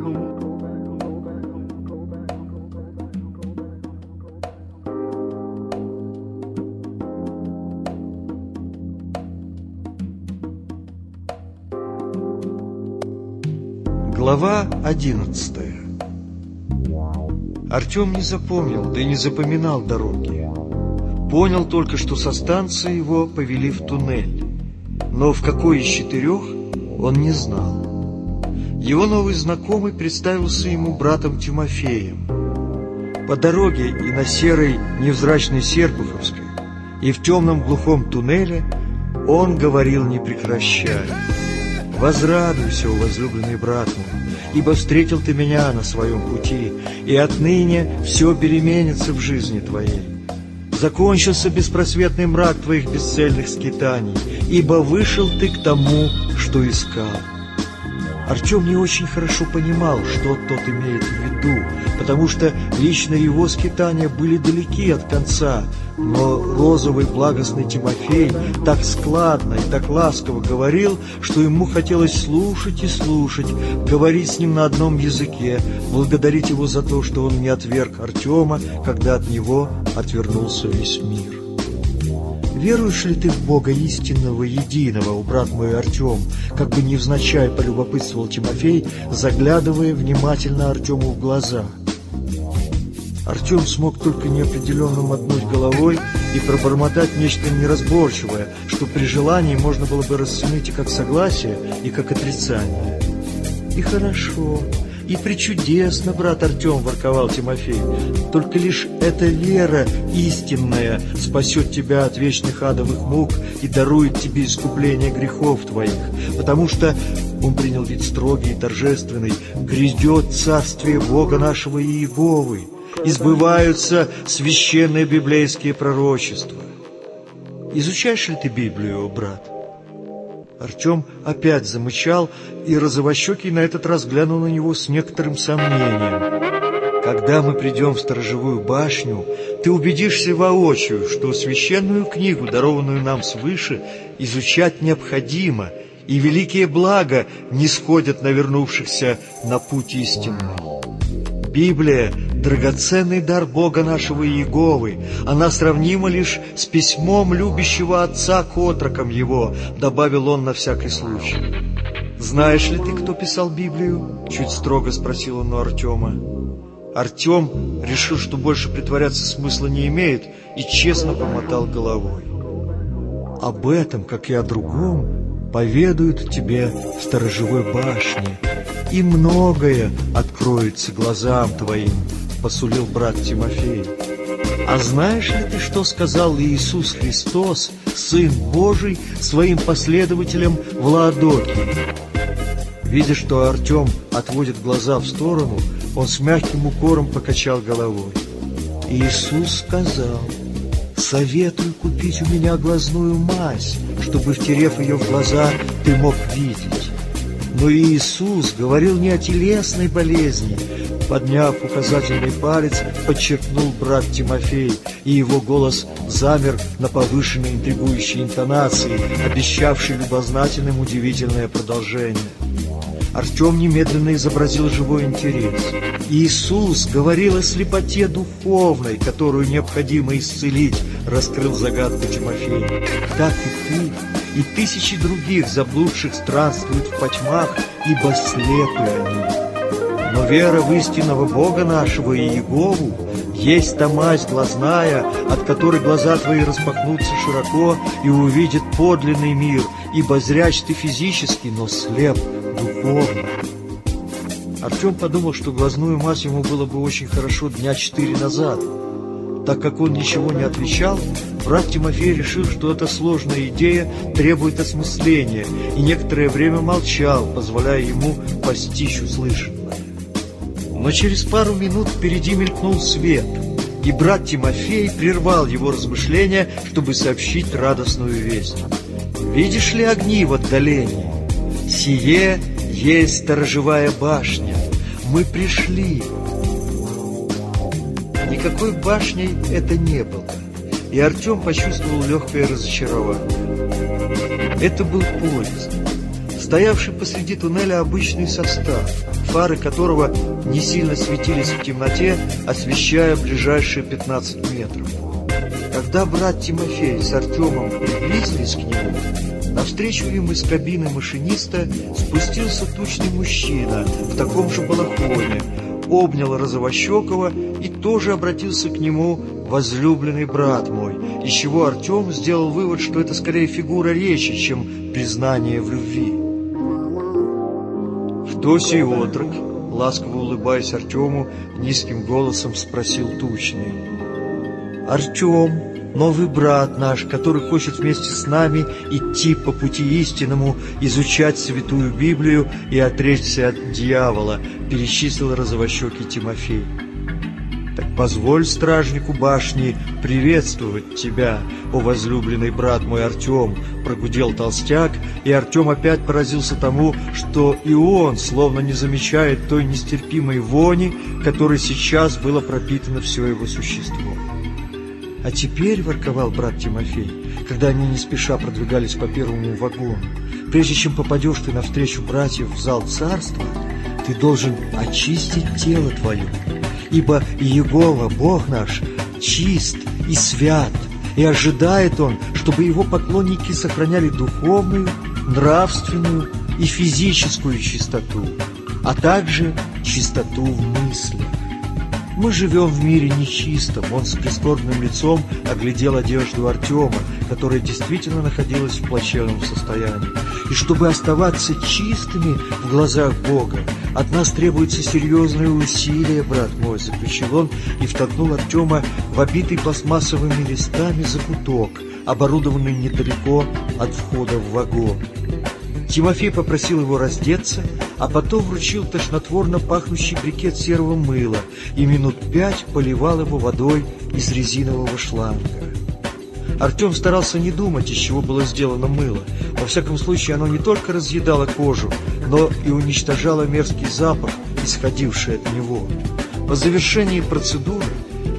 Home. Глава одиннадцатая Артем не запомнил, да и не запоминал дороги. Понял только, что со станции его повели в туннель. Но в какой из четырех, он не знал. Его новый знакомый представился ему братом Тимофеем. По дороге и на серой невзрачной Серпуховской, и в темном глухом туннеле он говорил не прекращая. Возрадуйся, возлюбленный брат мой, ибо встретил ты меня на своем пути, и отныне все переменится в жизни твоей. Закончился беспросветный мрак твоих бесцельных скитаний, ибо вышел ты к тому, что искал. Артем не очень хорошо понимал, что тот имеет в виду, потому что лично его скитания были далеки от конца, но розовый благостный Тимофей так складно и так ласково говорил, что ему хотелось слушать и слушать, говорить с ним на одном языке, благодарить его за то, что он не отверг Артема, когда от него отвернулся весь мир. «Веруешь ли ты в Бога истинного, единого, у брат мой Артем?» Как бы невзначай полюбопытствовал Тимофей, заглядывая внимательно Артему в глаза. Артем смог только неопределенно мотнуть головой и пробормотать нечто неразборчивое, что при желании можно было бы расценить и как согласие, и как отрицание. «И хорошо», «И причудесно, брат Артем!» – ворковал Тимофей. «Только лишь эта вера истинная спасет тебя от вечных адовых мук и дарует тебе искупление грехов твоих, потому что, он принял вид строгий и торжественный, грядет царствие Бога нашего Иеговы, избываются священные библейские пророчества. Изучаешь ли ты Библию, брат?» Артем опять замычал, и розовощекий на этот раз глянул на него с некоторым сомнением. «Когда мы придем в сторожевую башню, ты убедишься воочию, что священную книгу, дарованную нам свыше, изучать необходимо, и великие блага не сходят на вернувшихся на путь истинный. Библия — драгоценный дар Бога нашего Иеговы. Она сравнима лишь с письмом любящего отца к отрокам его, добавил он на всякий случай. «Знаешь ли ты, кто писал Библию?» — чуть строго спросил он у Артема. Артем решил, что больше притворяться смысла не имеет, и честно помотал головой. «Об этом, как и о другом, поведают тебе в сторожевой башне, и многое откроется глазам твоим», — посулил брат Тимофей. «А знаешь ли ты, что сказал Иисус Христос, Сын Божий, своим последователям в Ладоке?» Видя, что Артем отводит глаза в сторону, он с мягким укором покачал головой. Иисус сказал, «Советую купить у меня глазную мазь, чтобы, втерев ее в глаза, ты мог видеть». Но Иисус говорил не о телесной болезни. Подняв указательный палец, подчеркнул брат Тимофей, и его голос замер на повышенной интригующей интонации, обещавшей любознательным удивительное продолжение. Артем немедленно изобразил живой интерес. Иисус говорил о слепоте духовной, которую необходимо исцелить, раскрыл загадку Тимофей. Так и ты, и тысячи других заблудших странствуют в потьмах, ибо слепы они. Вера в истинного Бога нашего и Иегову есть та мазь глазная, от которой глаза твои распахнутся широко и увидят подлинный мир, ибо зряч ты физически, но слеп духовно. Артем подумал, что глазную мазь ему было бы очень хорошо дня четыре назад. Так как он ничего не отвечал, брат Тимофей решил, что эта сложная идея требует осмысления, и некоторое время молчал, позволяя ему постичь услышанное. Но через пару минут впереди мелькнул свет, и брат Тимофей прервал его размышления, чтобы сообщить радостную весть. «Видишь ли огни в отдалении? Сие есть сторожевая башня. Мы пришли». Никакой башней это не было. и Артем почувствовал легкое разочарование. Это был поезд, стоявший посреди туннеля обычный состав, фары которого не сильно светились в темноте, освещая ближайшие 15 метров. Когда брат Тимофей с Артемом приблизились к нему, навстречу им из кабины машиниста спустился тучный мужчина в таком же балахоне, обнял Розовощекова и тоже обратился к нему «возлюбленный брат мой», из чего Артем сделал вывод, что это скорее фигура речи, чем признание в любви. «Кто сей отрок?» — ласково улыбаясь Артему, низким голосом спросил Тучный. «Артем, новый брат наш, который хочет вместе с нами идти по пути истинному, изучать Святую Библию и отречься от дьявола», — перечислил розовощекий Тимофей. «Так позволь стражнику башни приветствовать тебя, о возлюбленный брат мой Артем», — прогудел толстяк, и Артем опять поразился тому, что и он словно не замечает той нестерпимой вони, которой сейчас было пропитано все его существо. «А теперь, — ворковал брат Тимофей, когда они не спеша продвигались по первому вагону, прежде чем попадешь ты навстречу братьев в зал царства, ты должен очистить тело твое, ибо Иегова, Бог наш, чист и свят, и ожидает Он, чтобы Его поклонники сохраняли духовную, нравственную и физическую чистоту, а также чистоту в мыслях. Мы живем в мире нечистом. Он с прискорбным лицом оглядел одежду Артема, которая действительно находилась в плачевном состоянии. И чтобы оставаться чистыми в глазах Бога, от нас требуется серьезное усилие, брат мой, заключил он и втолкнул Артема в обитый пластмассовыми листами закуток, оборудованный недалеко от входа в вагон. Тимофей попросил его раздеться, а потом вручил тошнотворно пахнущий брикет серого мыла и минут пять поливал его водой из резинового шланга. Артем старался не думать, из чего было сделано мыло. Во всяком случае, оно не только разъедало кожу, но и уничтожало мерзкий запах, исходивший от него. По завершении процедуры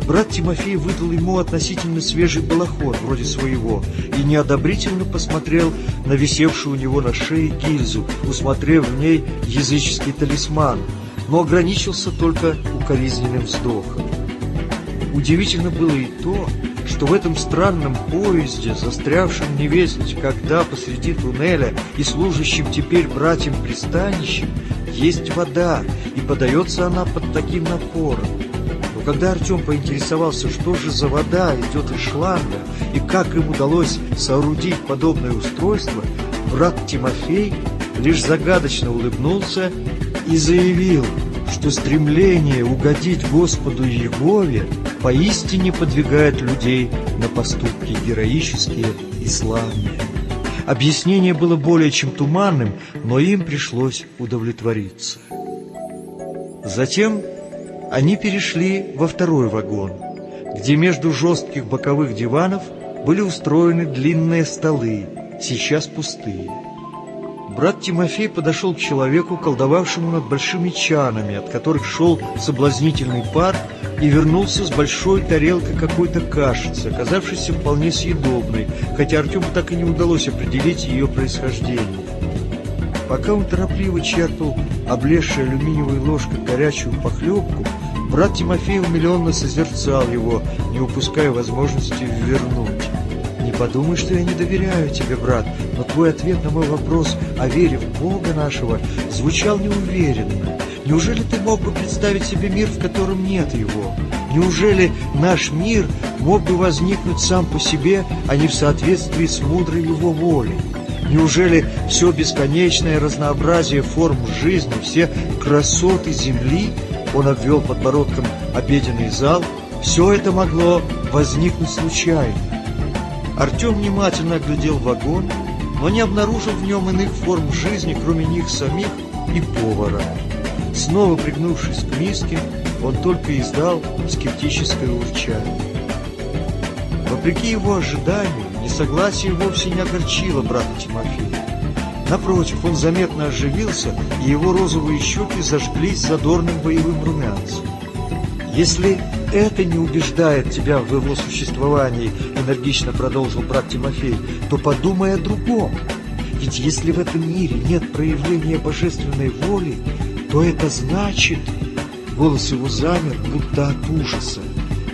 Брат Тимофей выдал ему относительно свежий балахон, вроде своего, и неодобрительно посмотрел на висевшую у него на шее гильзу, усмотрев в ней языческий талисман, но ограничился только укоризненным вздохом. Удивительно было и то, что в этом странном поезде, застрявшем невесть когда посреди туннеля и служащим теперь братьям пристанищем, есть вода, и подается она под таким напором. Но когда Артем поинтересовался, что же за вода идет из шланга и как им удалось соорудить подобное устройство, брат Тимофей лишь загадочно улыбнулся и заявил, что стремление угодить Господу Егове поистине подвигает людей на поступки героические и славные. Объяснение было более чем туманным, но им пришлось удовлетвориться. Затем они перешли во второй вагон, где между жестких боковых диванов были устроены длинные столы, сейчас пустые. Брат Тимофей подошел к человеку, колдовавшему над большими чанами, от которых шел соблазнительный пар, и вернулся с большой тарелкой какой-то кашицы, оказавшейся вполне съедобной, хотя Артему так и не удалось определить ее происхождение. Пока он торопливо черпал облезшей алюминиевой ложкой горячую похлебку, брат Тимофей умиленно созерцал его, не упуская возможности вернуть. «Не подумай, что я не доверяю тебе, брат, но твой ответ на мой вопрос о вере в Бога нашего звучал неуверенно. Неужели ты мог бы представить себе мир, в котором нет его? Неужели наш мир мог бы возникнуть сам по себе, а не в соответствии с мудрой его волей?» Неужели все бесконечное разнообразие форм жизни, все красоты Земли, он обвел подбородком обеденный зал, все это могло возникнуть случайно? Артем внимательно оглядел вагон, но не обнаружил в нем иных форм жизни, кроме них самих и повара. Снова пригнувшись к миске, он только издал скептическое урчание. Вопреки его ожиданию, несогласие вовсе не огорчило брата Тимофея. Напротив, он заметно оживился, и его розовые щеки зажглись задорным боевым румянцем. Если это не убеждает тебя в его существовании, энергично продолжил брат Тимофей, то подумай о другом. Ведь если в этом мире нет проявления божественной воли, то это значит... Голос его замер, будто от ужаса.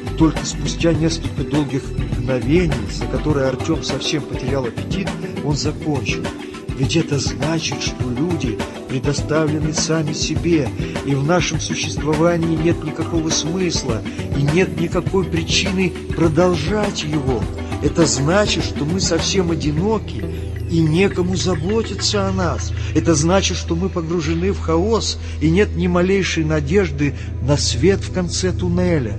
И только спустя несколько долгих мгновений, за которые Артем совсем потерял аппетит, он закончил. Ведь это значит, что люди предоставлены сами себе, и в нашем существовании нет никакого смысла, и нет никакой причины продолжать его. Это значит, что мы совсем одиноки, и некому заботиться о нас. Это значит, что мы погружены в хаос, и нет ни малейшей надежды на свет в конце туннеля.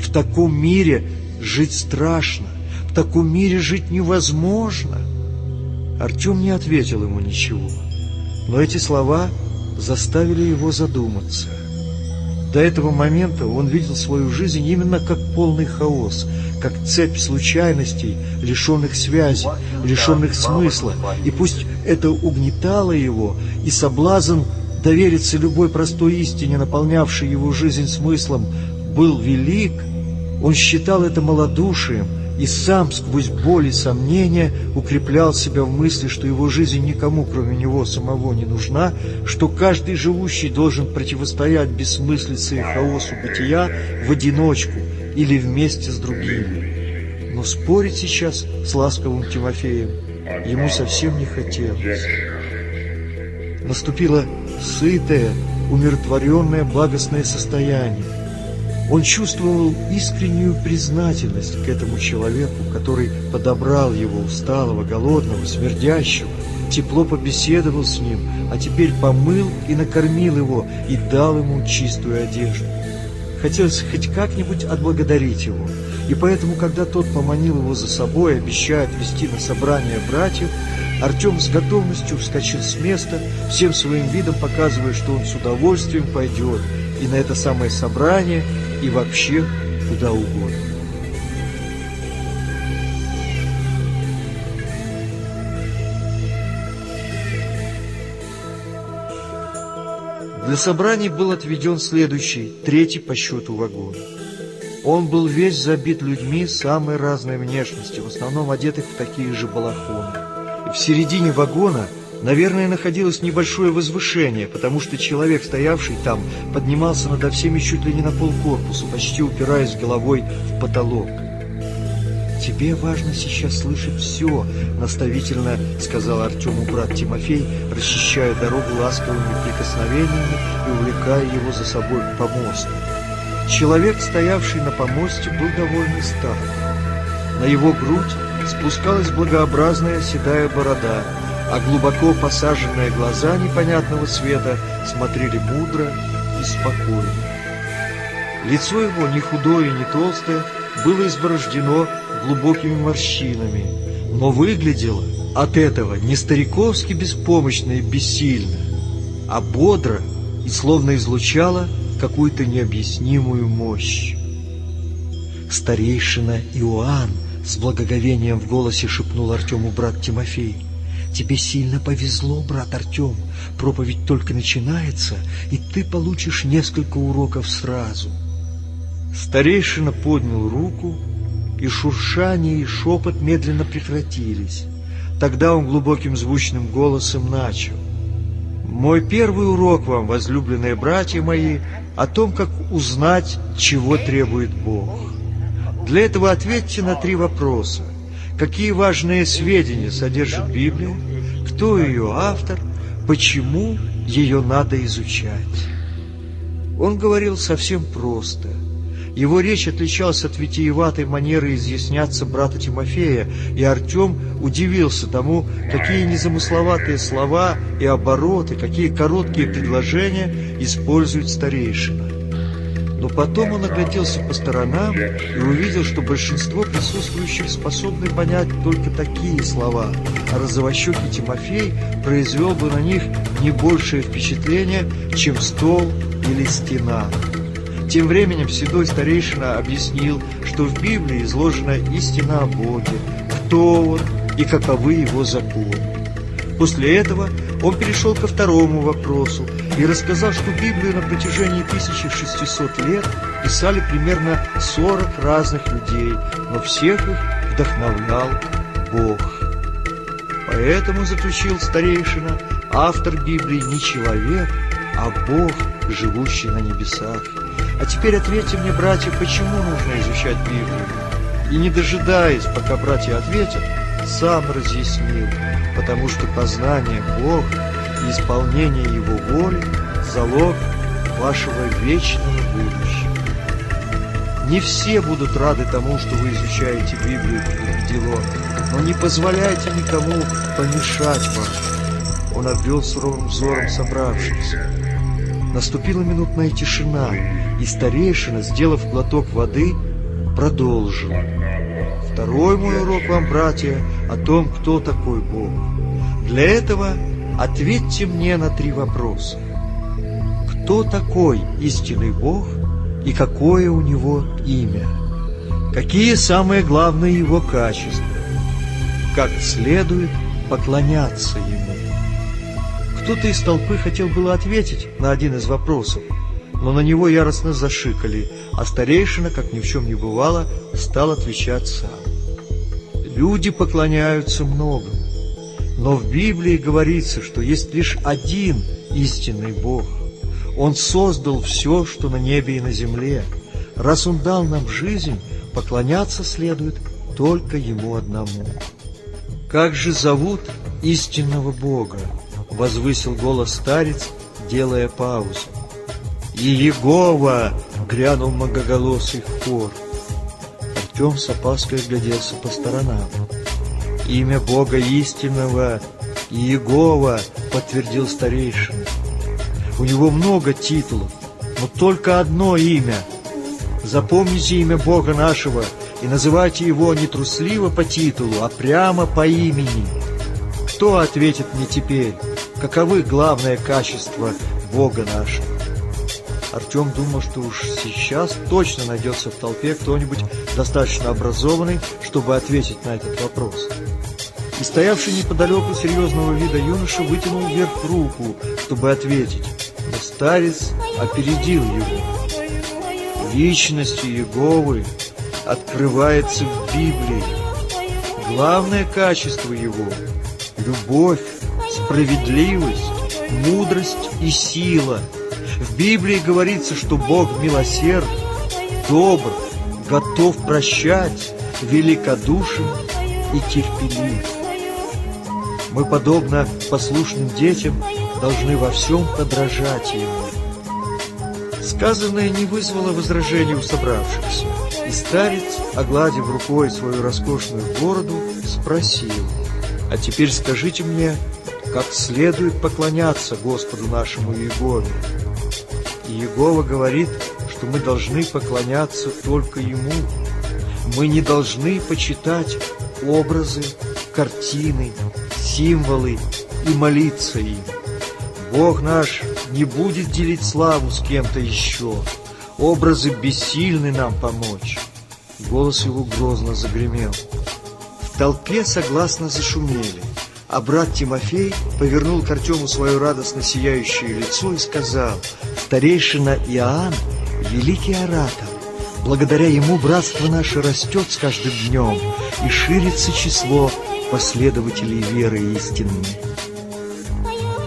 В таком мире жить страшно, в таком мире жить невозможно. Артем не ответил ему ничего, но эти слова заставили его задуматься. До этого момента он видел свою жизнь именно как полный хаос, как цепь случайностей, лишенных связи, лишенных смысла. И пусть это угнетало его, и соблазн довериться любой простой истине, наполнявшей его жизнь смыслом, был велик, он считал это малодушием, и сам сквозь боль и сомнения укреплял себя в мысли, что его жизнь никому, кроме него самого, не нужна, что каждый живущий должен противостоять бессмыслице и хаосу бытия в одиночку или вместе с другими. Но спорить сейчас с ласковым Тимофеем ему совсем не хотелось. Наступило сытое, умиротворенное, благостное состояние. Он чувствовал искреннюю признательность к этому человеку, который подобрал его усталого, голодного, смердящего, тепло побеседовал с ним, а теперь помыл и накормил его и дал ему чистую одежду. Хотелось хоть как-нибудь отблагодарить его, и поэтому, когда тот поманил его за собой, обещая отвезти на собрание братьев, Артем с готовностью вскочил с места, всем своим видом показывая, что он с удовольствием пойдет и на это самое собрание, и вообще куда угодно. Для собраний был отведен следующий, третий по счету вагон. Он был весь забит людьми самой разной внешности, в основном одетых в такие же балахоны. И в середине вагона Наверное, находилось небольшое возвышение, потому что человек, стоявший там, поднимался надо всеми чуть ли не на полкорпуса, почти упираясь головой в потолок. «Тебе важно сейчас слышать все», — наставительно сказал Артему брат Тимофей, расчищая дорогу ласковыми прикосновениями и увлекая его за собой к помосту. Человек, стоявший на помосте, был довольно стар. На его грудь спускалась благообразная седая борода — а глубоко посаженные глаза непонятного цвета смотрели мудро и спокойно. Лицо его, не худое, не толстое, было изборождено глубокими морщинами, но выглядело от этого не стариковски беспомощно и бессильно, а бодро и словно излучало какую-то необъяснимую мощь. «Старейшина Иоанн!» — с благоговением в голосе шепнул Артему брат Тимофей — Тебе сильно повезло, брат Артем. Проповедь только начинается, и ты получишь несколько уроков сразу. Старейшина поднял руку, и шуршание и шепот медленно прекратились. Тогда он глубоким звучным голосом начал. «Мой первый урок вам, возлюбленные братья мои, о том, как узнать, чего требует Бог. Для этого ответьте на три вопроса. Какие важные сведения содержит Библия? Кто ее автор? Почему ее надо изучать? Он говорил совсем просто. Его речь отличалась от витиеватой манеры изъясняться брата Тимофея, и Артем удивился тому, какие незамысловатые слова и обороты, какие короткие предложения использует старейшина. Но потом он огляделся по сторонам и увидел, что большинство присутствующих способны понять только такие слова, а розовощекий Тимофей произвел бы на них не большее впечатление, чем стол или стена. Тем временем седой старейшина объяснил, что в Библии изложена истина о Боге, кто Он и каковы Его законы. После этого Он перешел ко второму вопросу и рассказал, что Библию на протяжении 1600 лет писали примерно 40 разных людей, но всех их вдохновлял Бог. Поэтому, заключил старейшина, автор Библии не человек, а Бог, живущий на небесах. А теперь ответьте мне, братья, почему нужно изучать Библию? И не дожидаясь, пока братья ответят, сам разъяснил, потому что познание Бога и исполнение Его воли – залог вашего вечного будущего. Не все будут рады тому, что вы изучаете Библию, предупредил он, но не позволяйте никому помешать вам. Он обвел суровым взором собравшихся. Наступила минутная тишина, и старейшина, сделав глоток воды, продолжил. Второй мой урок вам, братья, о том, кто такой Бог. Для этого ответьте мне на три вопроса. Кто такой истинный Бог и какое у него имя? Какие самые главные его качества? Как следует поклоняться ему? Кто-то из толпы хотел было ответить на один из вопросов, но на него яростно зашикали, а старейшина, как ни в чем не бывало, стал отвечать сам. Люди поклоняются многому, но в Библии говорится, что есть лишь один истинный Бог. Он создал все, что на небе и на земле. Раз Он дал нам жизнь, поклоняться следует только Ему одному. Как же зовут истинного Бога? возвысил голос старец, делая паузу. «И Егова!» — грянул многоголосый хор. Артем с опаской гляделся по сторонам. «Имя Бога истинного Иегова!» — подтвердил старейшина. «У него много титулов, но только одно имя. Запомните имя Бога нашего и называйте его не трусливо по титулу, а прямо по имени. Кто ответит мне теперь?» каковы главные качества Бога нашего. Артем думал, что уж сейчас точно найдется в толпе кто-нибудь достаточно образованный, чтобы ответить на этот вопрос. И стоявший неподалеку серьезного вида юноша вытянул вверх руку, чтобы ответить, но старец опередил его. Личность Иеговы открывается в Библии. Главное качество его – любовь справедливость, мудрость и сила. В Библии говорится, что Бог милосерд, добр, готов прощать, великодушен и терпелив. Мы, подобно послушным детям, должны во всем подражать Ему. Сказанное не вызвало возражений у собравшихся, и старец, огладив рукой свою роскошную бороду, спросил, «А теперь скажите мне, как следует поклоняться Господу нашему Иегове. Иегова говорит, что мы должны поклоняться только Ему. Мы не должны почитать образы, картины, символы и молиться им. Бог наш не будет делить славу с кем-то еще. Образы бессильны нам помочь. Голос его грозно загремел. В толпе согласно зашумели а брат Тимофей повернул к Артему свое радостно сияющее лицо и сказал, «Старейшина Иоанн — великий оратор. Благодаря ему братство наше растет с каждым днем и ширится число последователей веры истинной».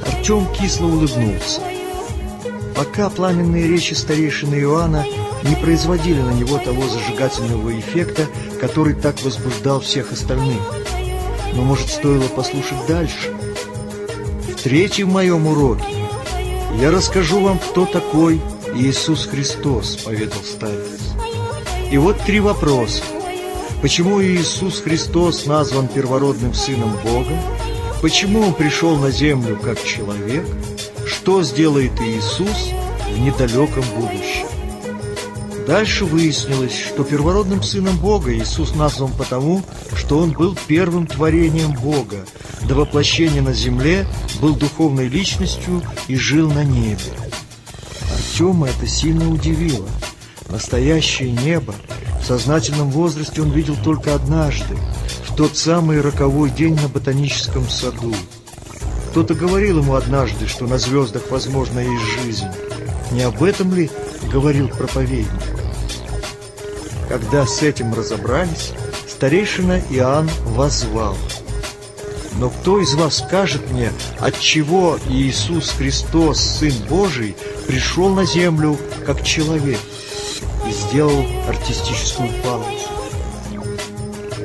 Артем кисло улыбнулся. Пока пламенные речи старейшины Иоанна не производили на него того зажигательного эффекта, который так возбуждал всех остальных – но, может, стоило послушать дальше? В третьем моем уроке я расскажу вам, кто такой Иисус Христос, поведал старец. И вот три вопроса. Почему Иисус Христос назван первородным Сыном Бога? Почему Он пришел на землю как человек? Что сделает Иисус в недалеком будущем? Дальше выяснилось, что первородным сыном Бога Иисус назван потому, что Он был первым творением Бога, до воплощения на земле был духовной личностью и жил на небе. Артема это сильно удивило. Настоящее небо в сознательном возрасте он видел только однажды, в тот самый роковой день на ботаническом саду. кто-то говорил ему однажды, что на звездах возможна есть жизнь. Не об этом ли говорил проповедник? Когда с этим разобрались, старейшина Иоанн возвал. Но кто из вас скажет мне, от чего Иисус Христос, Сын Божий, пришел на землю как человек и сделал артистическую паузу?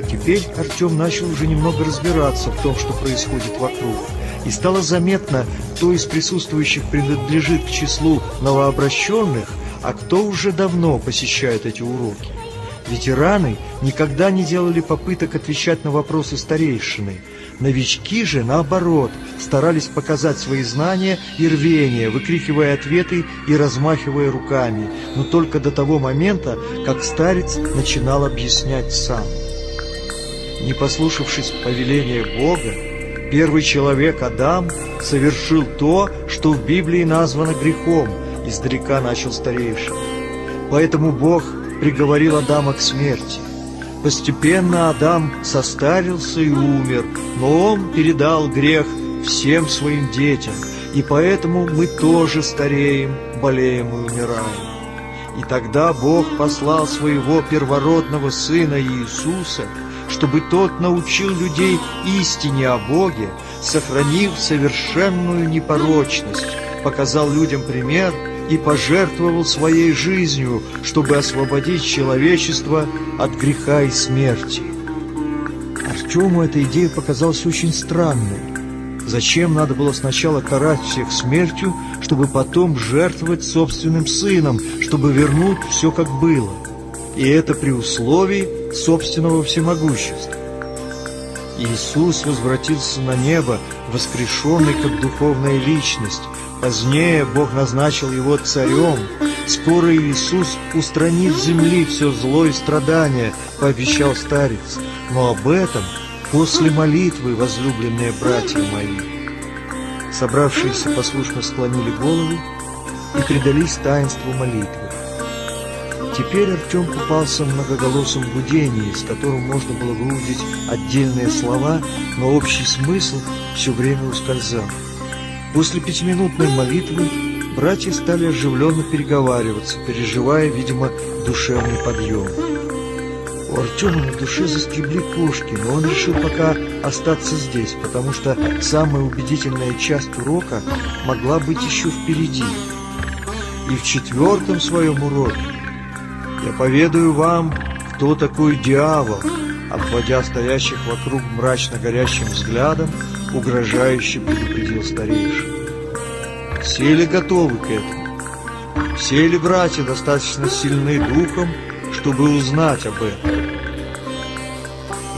Теперь Артем начал уже немного разбираться в том, что происходит вокруг, и стало заметно, кто из присутствующих принадлежит к числу новообращенных, а кто уже давно посещает эти уроки. Ветераны никогда не делали попыток отвечать на вопросы старейшины. Новички же, наоборот, старались показать свои знания и рвение, выкрикивая ответы и размахивая руками, но только до того момента, как старец начинал объяснять сам. Не послушавшись повеления Бога, первый человек Адам совершил то, что в Библии названо грехом, издалека начал старейший. Поэтому Бог приговорил Адама к смерти. Постепенно Адам состарился и умер, но он передал грех всем своим детям, и поэтому мы тоже стареем, болеем и умираем. И тогда Бог послал своего первородного Сына Иисуса, чтобы Тот научил людей истине о Боге, сохранив совершенную непорочность, показал людям пример – и пожертвовал своей жизнью, чтобы освободить человечество от греха и смерти. Артему эта идея показалась очень странной. Зачем надо было сначала карать всех смертью, чтобы потом жертвовать собственным сыном, чтобы вернуть все как было? И это при условии собственного всемогущества. Иисус возвратился на небо, воскрешенный как духовная личность, Позднее Бог назначил его царем. Скоро Иисус устранит с земли все зло и страдания, пообещал старец. Но об этом после молитвы, возлюбленные братья мои. Собравшиеся послушно склонили головы и предались таинству молитвы. Теперь Артем купался в многоголосом гудении, с которым можно было выудить отдельные слова, но общий смысл все время ускользал. После пятиминутной молитвы братья стали оживленно переговариваться, переживая, видимо, душевный подъем. У Артема на душе заскребли кошки, но он решил пока остаться здесь, потому что самая убедительная часть урока могла быть еще впереди. И в четвертом своем уроке я поведаю вам, кто такой дьявол, обводя стоящих вокруг мрачно горящим взглядом, угрожающе предупредил старейшин. Все ли готовы к этому? Все ли братья достаточно сильны духом, чтобы узнать об этом?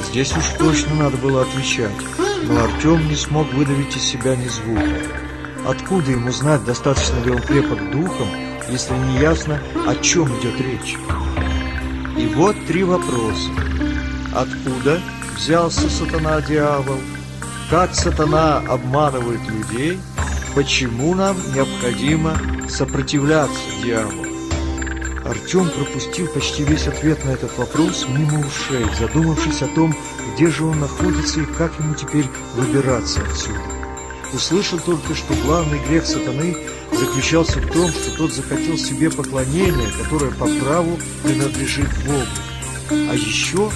Здесь уж точно надо было отвечать, но Артем не смог выдавить из себя ни звука. Откуда ему знать, достаточно ли он крепок духом, если не ясно, о чем идет речь? И вот три вопроса. Откуда взялся сатана-дьявол? Как сатана обманывает людей, почему нам необходимо сопротивляться дьяволу. Артем пропустил почти весь ответ на этот вопрос мимо ушей, задумавшись о том, где же он находится и как ему теперь выбираться отсюда. Услышал только, что главный грех сатаны заключался в том, что тот захотел себе поклонения, которое по праву принадлежит Богу. А еще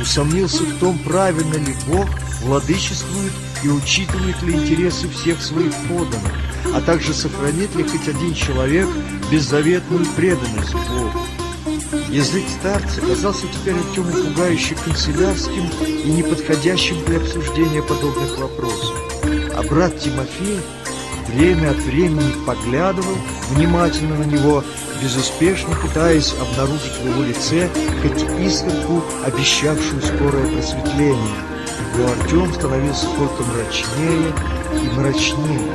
усомнился в том, правильно ли Бог владычествует и учитывает ли интересы всех своих подданных, а также сохранит ли хоть один человек беззаветную преданность Богу. Язык старца казался теперь Артему пугающе канцелярским и неподходящим для обсуждения подобных вопросов. А брат Тимофей время от времени поглядывал внимательно на него, безуспешно пытаясь обнаружить в его лице хоть искорку, обещавшую скорое просветление – но Артем становился только мрачнее и мрачнее.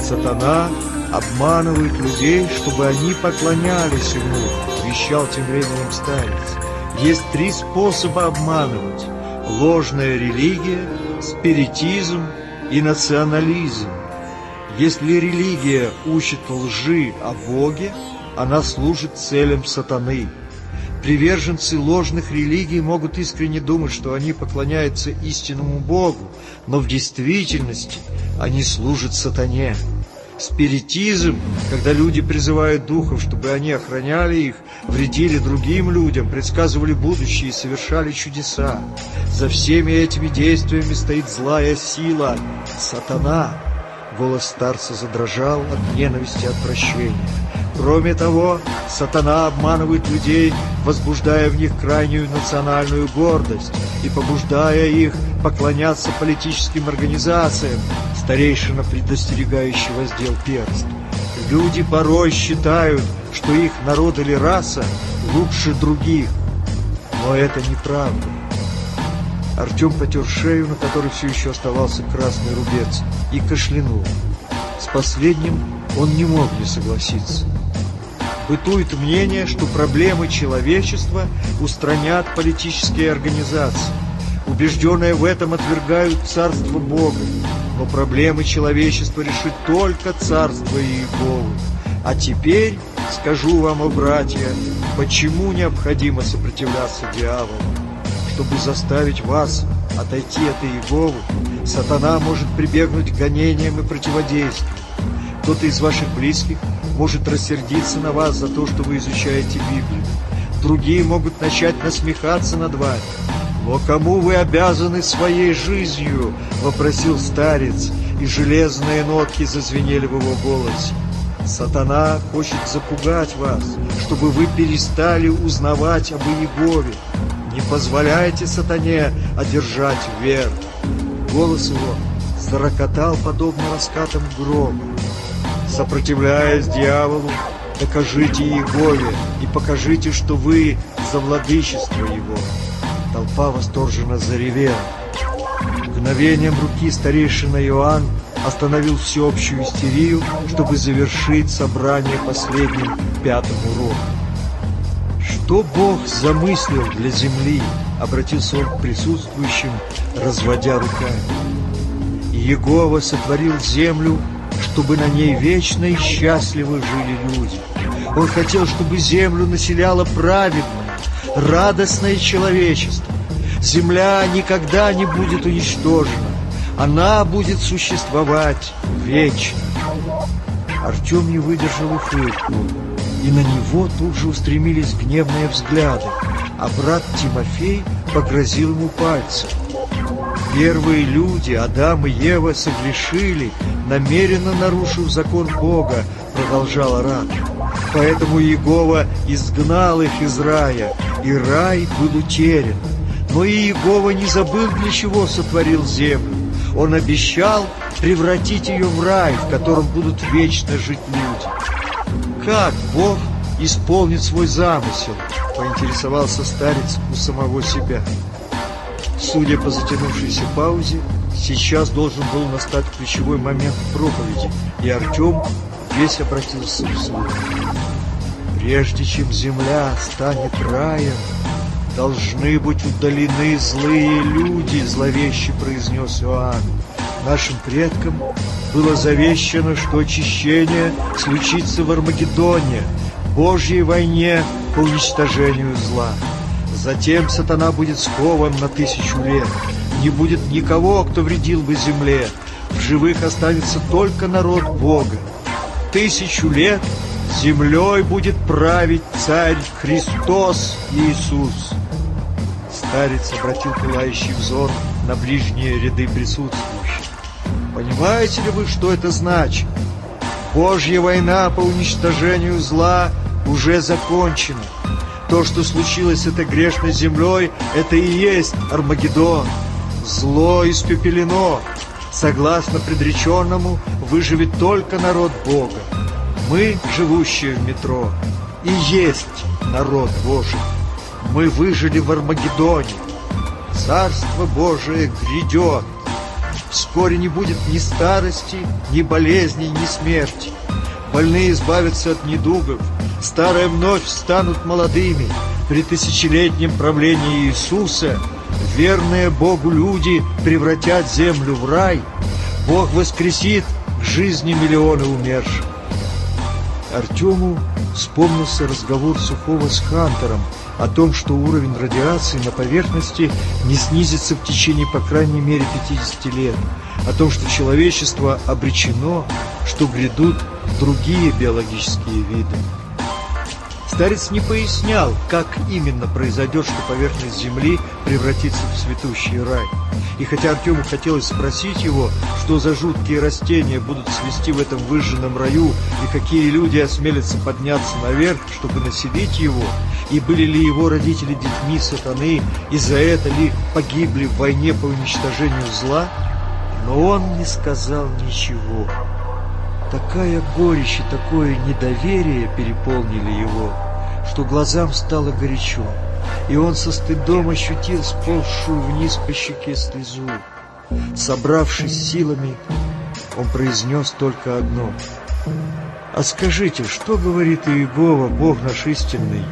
Сатана обманывает людей, чтобы они поклонялись ему, вещал тем временем старец. Есть три способа обманывать. Ложная религия, спиритизм и национализм. Если религия учит лжи о Боге, она служит целям сатаны. Приверженцы ложных религий могут искренне думать, что они поклоняются истинному Богу, но в действительности они служат сатане. Спиритизм, когда люди призывают духов, чтобы они охраняли их, вредили другим людям, предсказывали будущее и совершали чудеса. За всеми этими действиями стоит злая сила – сатана. Голос старца задрожал от ненависти и отвращения. Кроме того, сатана обманывает людей, возбуждая в них крайнюю национальную гордость и побуждая их поклоняться политическим организациям, старейшина предостерегающий воздел перст. Люди порой считают, что их народ или раса лучше других, но это неправда. Артем потер шею, на которой все еще оставался красный рубец, и кашлянул. С последним он не мог не согласиться. Бытует мнение, что проблемы человечества устранят политические организации. Убежденные в этом отвергают царство Бога, но проблемы человечества решит только царство Иеговы. А теперь скажу вам, о братья, почему необходимо сопротивляться дьяволу. Чтобы заставить вас отойти от Иеговы, сатана может прибегнуть к гонениям и противодействию. Кто-то из ваших близких может рассердиться на вас за то, что вы изучаете Библию. Другие могут начать насмехаться над вами. «Но кому вы обязаны своей жизнью?» — вопросил старец, и железные нотки зазвенели в его голосе. «Сатана хочет запугать вас, чтобы вы перестали узнавать об Иегове. Не позволяйте сатане одержать верх». Голос его зарокотал, подобно раскатам грома. Сопротивляясь дьяволу, докажите Иегове и покажите, что вы за владычество его. Толпа восторженно заревела. Мгновением руки старейшина Иоанн остановил всеобщую истерию, чтобы завершить собрание последним пятым уроком. «Что Бог замыслил для земли?» — обратился он к присутствующим, разводя руками. «Иегова сотворил землю, чтобы на ней вечно и счастливо жили люди. Он хотел, чтобы землю населяло праведное, радостное человечество. Земля никогда не будет уничтожена. Она будет существовать вечно. Артем не выдержал и и на него тут же устремились гневные взгляды, а брат Тимофей погрозил ему пальцем. Первые люди, Адам и Ева, согрешили, намеренно нарушив закон Бога, продолжал Арат. Поэтому Иегова изгнал их из рая, и рай был утерян. Но Иегова не забыл, для чего сотворил землю. Он обещал превратить ее в рай, в котором будут вечно жить люди. Как Бог исполнит свой замысел, поинтересовался старец у самого себя. Судя по затянувшейся паузе, сейчас должен был настать ключевой момент проповеди, и Артем весь обратился вслух. Прежде чем земля станет раем, должны быть удалены злые люди, зловеще произнес Иоанн. Нашим предкам было завещано, что очищение случится в Армагеддоне, Божьей войне по уничтожению зла. Затем сатана будет скован на тысячу лет. Не будет никого, кто вредил бы земле. В живых останется только народ Бога. Тысячу лет землей будет править царь Христос Иисус. Старец обратил пылающий взор на ближние ряды присутствующих. Понимаете ли вы, что это значит? Божья война по уничтожению зла уже закончена. То, что случилось с этой грешной землей, это и есть Армагеддон. Зло испепелено. Согласно предреченному, выживет только народ Бога. Мы, живущие в метро, и есть народ Божий. Мы выжили в Армагеддоне. Царство Божие грядет. Вскоре не будет ни старости, ни болезней, ни смерти. Больные избавятся от недугов, старые вновь станут молодыми. При тысячелетнем правлении Иисуса верные Богу люди превратят землю в рай. Бог воскресит к жизни миллионы умерших. Артему вспомнился разговор Сухого с Хантером о том, что уровень радиации на поверхности не снизится в течение по крайней мере 50 лет, о том, что человечество обречено, что грядут другие биологические виды. Старец не пояснял, как именно произойдет, что поверхность Земли превратится в цветущий рай. И хотя Артему хотелось спросить его, что за жуткие растения будут свести в этом выжженном раю, и какие люди осмелятся подняться наверх, чтобы населить его, и были ли его родители детьми сатаны, и за это ли погибли в войне по уничтожению зла, но он не сказал ничего. Такая горечь и такое недоверие переполнили его, что глазам стало горячо, и он со стыдом ощутил сползшую вниз по щеке слезу. Собравшись силами, он произнес только одно. «А скажите, что говорит Иегова, Бог наш истинный,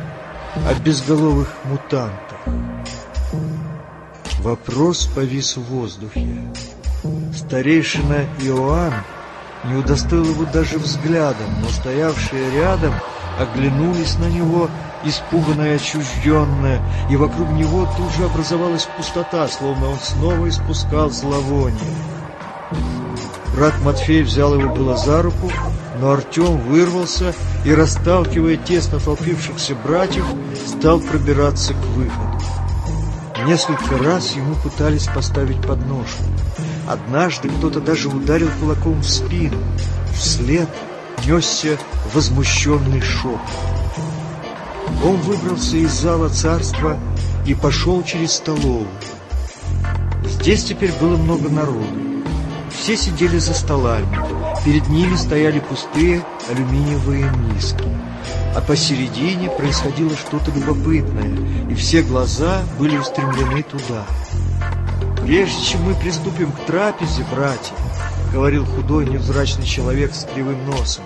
о безголовых мутантах?» Вопрос повис в воздухе. Старейшина Иоанн не удостоил его даже взглядом, но стоявшие рядом оглянулись на него, испуганные, отчужденные, и вокруг него тут же образовалась пустота, словно он снова испускал зловоние. Брат Матфей взял его было за руку, но Артем вырвался и, расталкивая тесно толпившихся братьев, стал пробираться к выходу. Несколько раз ему пытались поставить подножку. Однажды кто-то даже ударил кулаком в спину. Вслед несся возмущенный шок. Он выбрался из зала царства и пошел через столовую. Здесь теперь было много народу. Все сидели за столами. Перед ними стояли пустые алюминиевые миски. А посередине происходило что-то любопытное, и все глаза были устремлены туда. «Прежде чем мы приступим к трапезе, братья», — говорил худой невзрачный человек с кривым носом,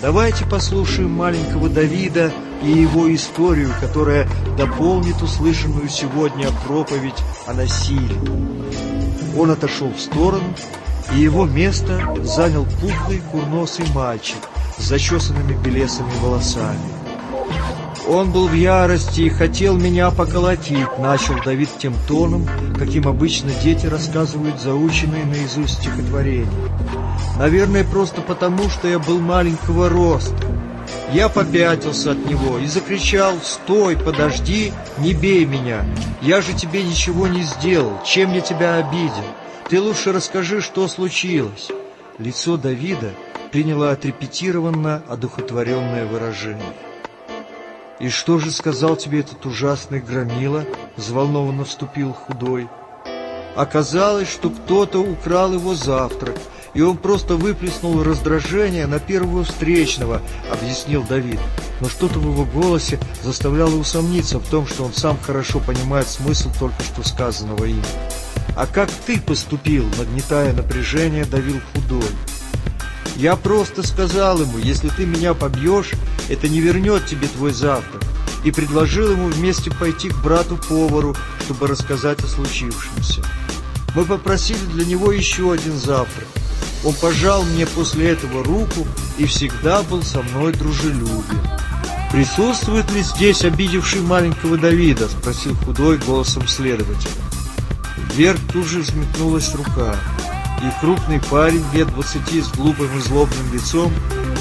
«давайте послушаем маленького Давида и его историю, которая дополнит услышанную сегодня проповедь о насилии». Он отошел в сторону, и его место занял пухлый курносый мальчик с зачесанными белесыми волосами. Он был в ярости и хотел меня поколотить, начал Давид тем тоном, каким обычно дети рассказывают заученные наизусть стихотворения. Наверное, просто потому, что я был маленького роста. Я попятился от него и закричал «Стой, подожди, не бей меня! Я же тебе ничего не сделал, чем я тебя обидел? Ты лучше расскажи, что случилось!» Лицо Давида приняло отрепетированно одухотворенное выражение. «И что же сказал тебе этот ужасный громила?» — взволнованно вступил худой. Оказалось, что кто-то украл его завтрак, и он просто выплеснул раздражение на первого встречного, объяснил Давид. Но что-то в его голосе заставляло усомниться в том, что он сам хорошо понимает смысл только что сказанного им. «А как ты поступил?» — нагнетая напряжение, давил худой. «Я просто сказал ему, если ты меня побьешь, это не вернет тебе твой завтрак, и предложил ему вместе пойти к брату-повару, чтобы рассказать о случившемся. Мы попросили для него еще один завтрак. Он пожал мне после этого руку и всегда был со мной дружелюбен. «Присутствует ли здесь обидевший маленького Давида?» – спросил худой голосом следователя. Вверх тут же взметнулась рука, и крупный парень лет двадцати с глупым и злобным лицом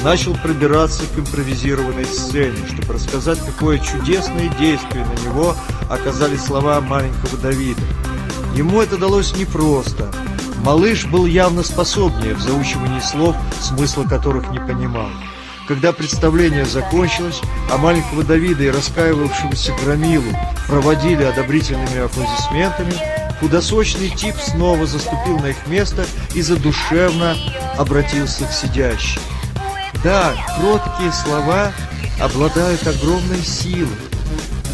начал пробираться к импровизированной сцене, чтобы рассказать, какое чудесное действие на него оказали слова маленького Давида. Ему это далось непросто. Малыш был явно способнее в заучивании слов, смысла которых не понимал. Когда представление закончилось, а маленького Давида и раскаивавшегося Громилу проводили одобрительными аплодисментами, худосочный тип снова заступил на их место и задушевно обратился к сидящим. Да, кроткие слова обладают огромной силой.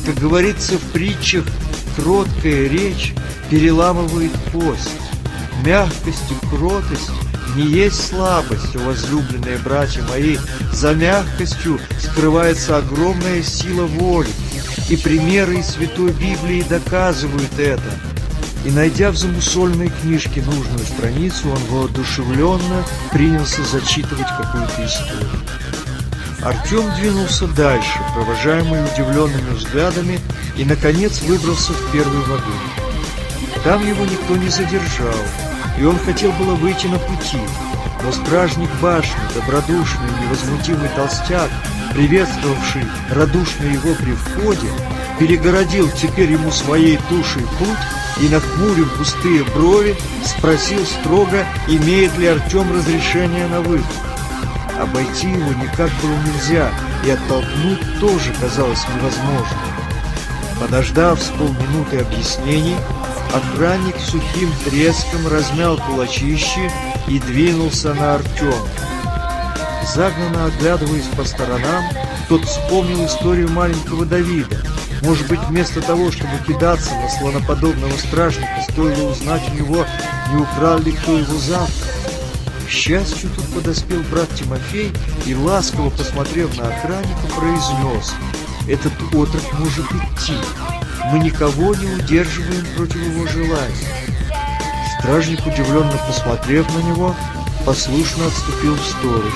Как говорится в притчах, кроткая речь переламывает кость. Мягкость и кротость не есть слабость, возлюбленные братья мои. За мягкостью скрывается огромная сила воли. И примеры из Святой Библии доказывают это. И, найдя в замусольной книжке нужную страницу, он воодушевленно принялся зачитывать какую-то историю. Артем двинулся дальше, провожаемый удивленными взглядами, и, наконец, выбрался в первый вагон. Там его никто не задержал, и он хотел было выйти на пути, но стражник башни, добродушный невозмутимый толстяк, приветствовавший радушно его при входе, перегородил теперь ему своей тушей путь и, нахмурив густые брови, спросил строго, имеет ли Артем разрешение на выход. Обойти его никак было нельзя, и оттолкнуть тоже казалось невозможным. Подождав с полминуты объяснений, охранник сухим треском размял кулачище и двинулся на Артема. Загнанно оглядываясь по сторонам, тот вспомнил историю маленького Давида. Может быть, вместо того, чтобы кидаться на слоноподобного стражника, стоило узнать у него, не украл ли кто его завтра. К счастью, тут подоспел брат Тимофей и, ласково посмотрев на охранника, произнес «Этот отрок может идти. Мы никого не удерживаем против его желания». Стражник, удивленно посмотрев на него, послушно отступил в сторону.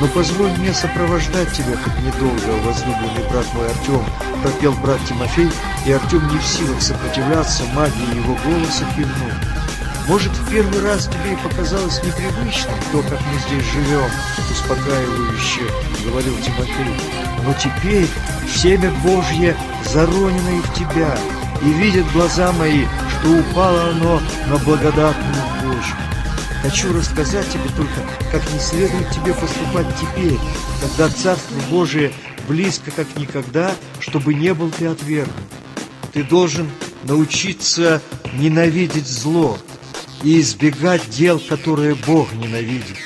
«Но позволь мне сопровождать тебя хоть недолго, возлюбленный брат мой Артем», пропел брат Тимофей, и Артем не в силах сопротивляться магии его голоса кивнул. Может, в первый раз тебе и показалось непривычным то, как мы здесь живем, успокаивающе говорил Тимофей. Но теперь семя Божье заронено и в тебя, и видят глаза мои, что упало оно на благодатную почву. Хочу рассказать тебе только, как не следует тебе поступать теперь, когда Царство Божие близко как никогда, чтобы не был ты отвергнут. Ты должен научиться ненавидеть зло, и избегать дел, которые Бог ненавидит.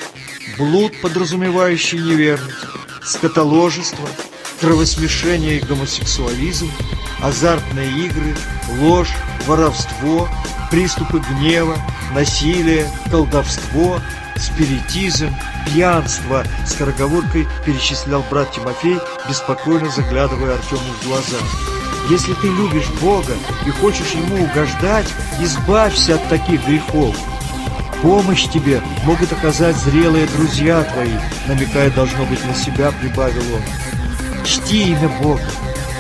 Блуд, подразумевающий неверность, скотоложество, кровосмешение и гомосексуализм, азартные игры, ложь, воровство, приступы гнева, насилие, колдовство, спиритизм, пьянство, скороговоркой перечислял брат Тимофей, беспокойно заглядывая Артему в глаза. Если ты любишь Бога и хочешь Ему угождать, избавься от таких грехов. Помощь тебе могут оказать зрелые друзья твои, намекая, должно быть, на себя, прибавил он. Чти имя Бога,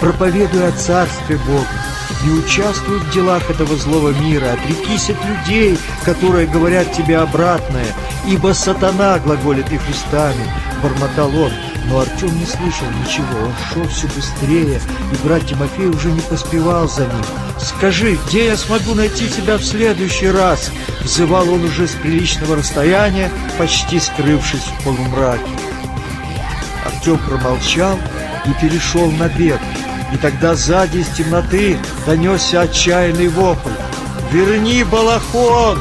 проповедуй о Царстве Бога, не участвуй в делах этого злого мира, отрекись от людей, которые говорят тебе обратное, ибо сатана глаголит их устами, бормотал он, но Артем не слышал ничего, он шел все быстрее, и брат Тимофей уже не поспевал за ним. «Скажи, где я смогу найти тебя в следующий раз?» Взывал он уже с приличного расстояния, почти скрывшись в полумраке. Артем промолчал и перешел на бег, и тогда сзади из темноты донесся отчаянный вопль. «Верни балахон!»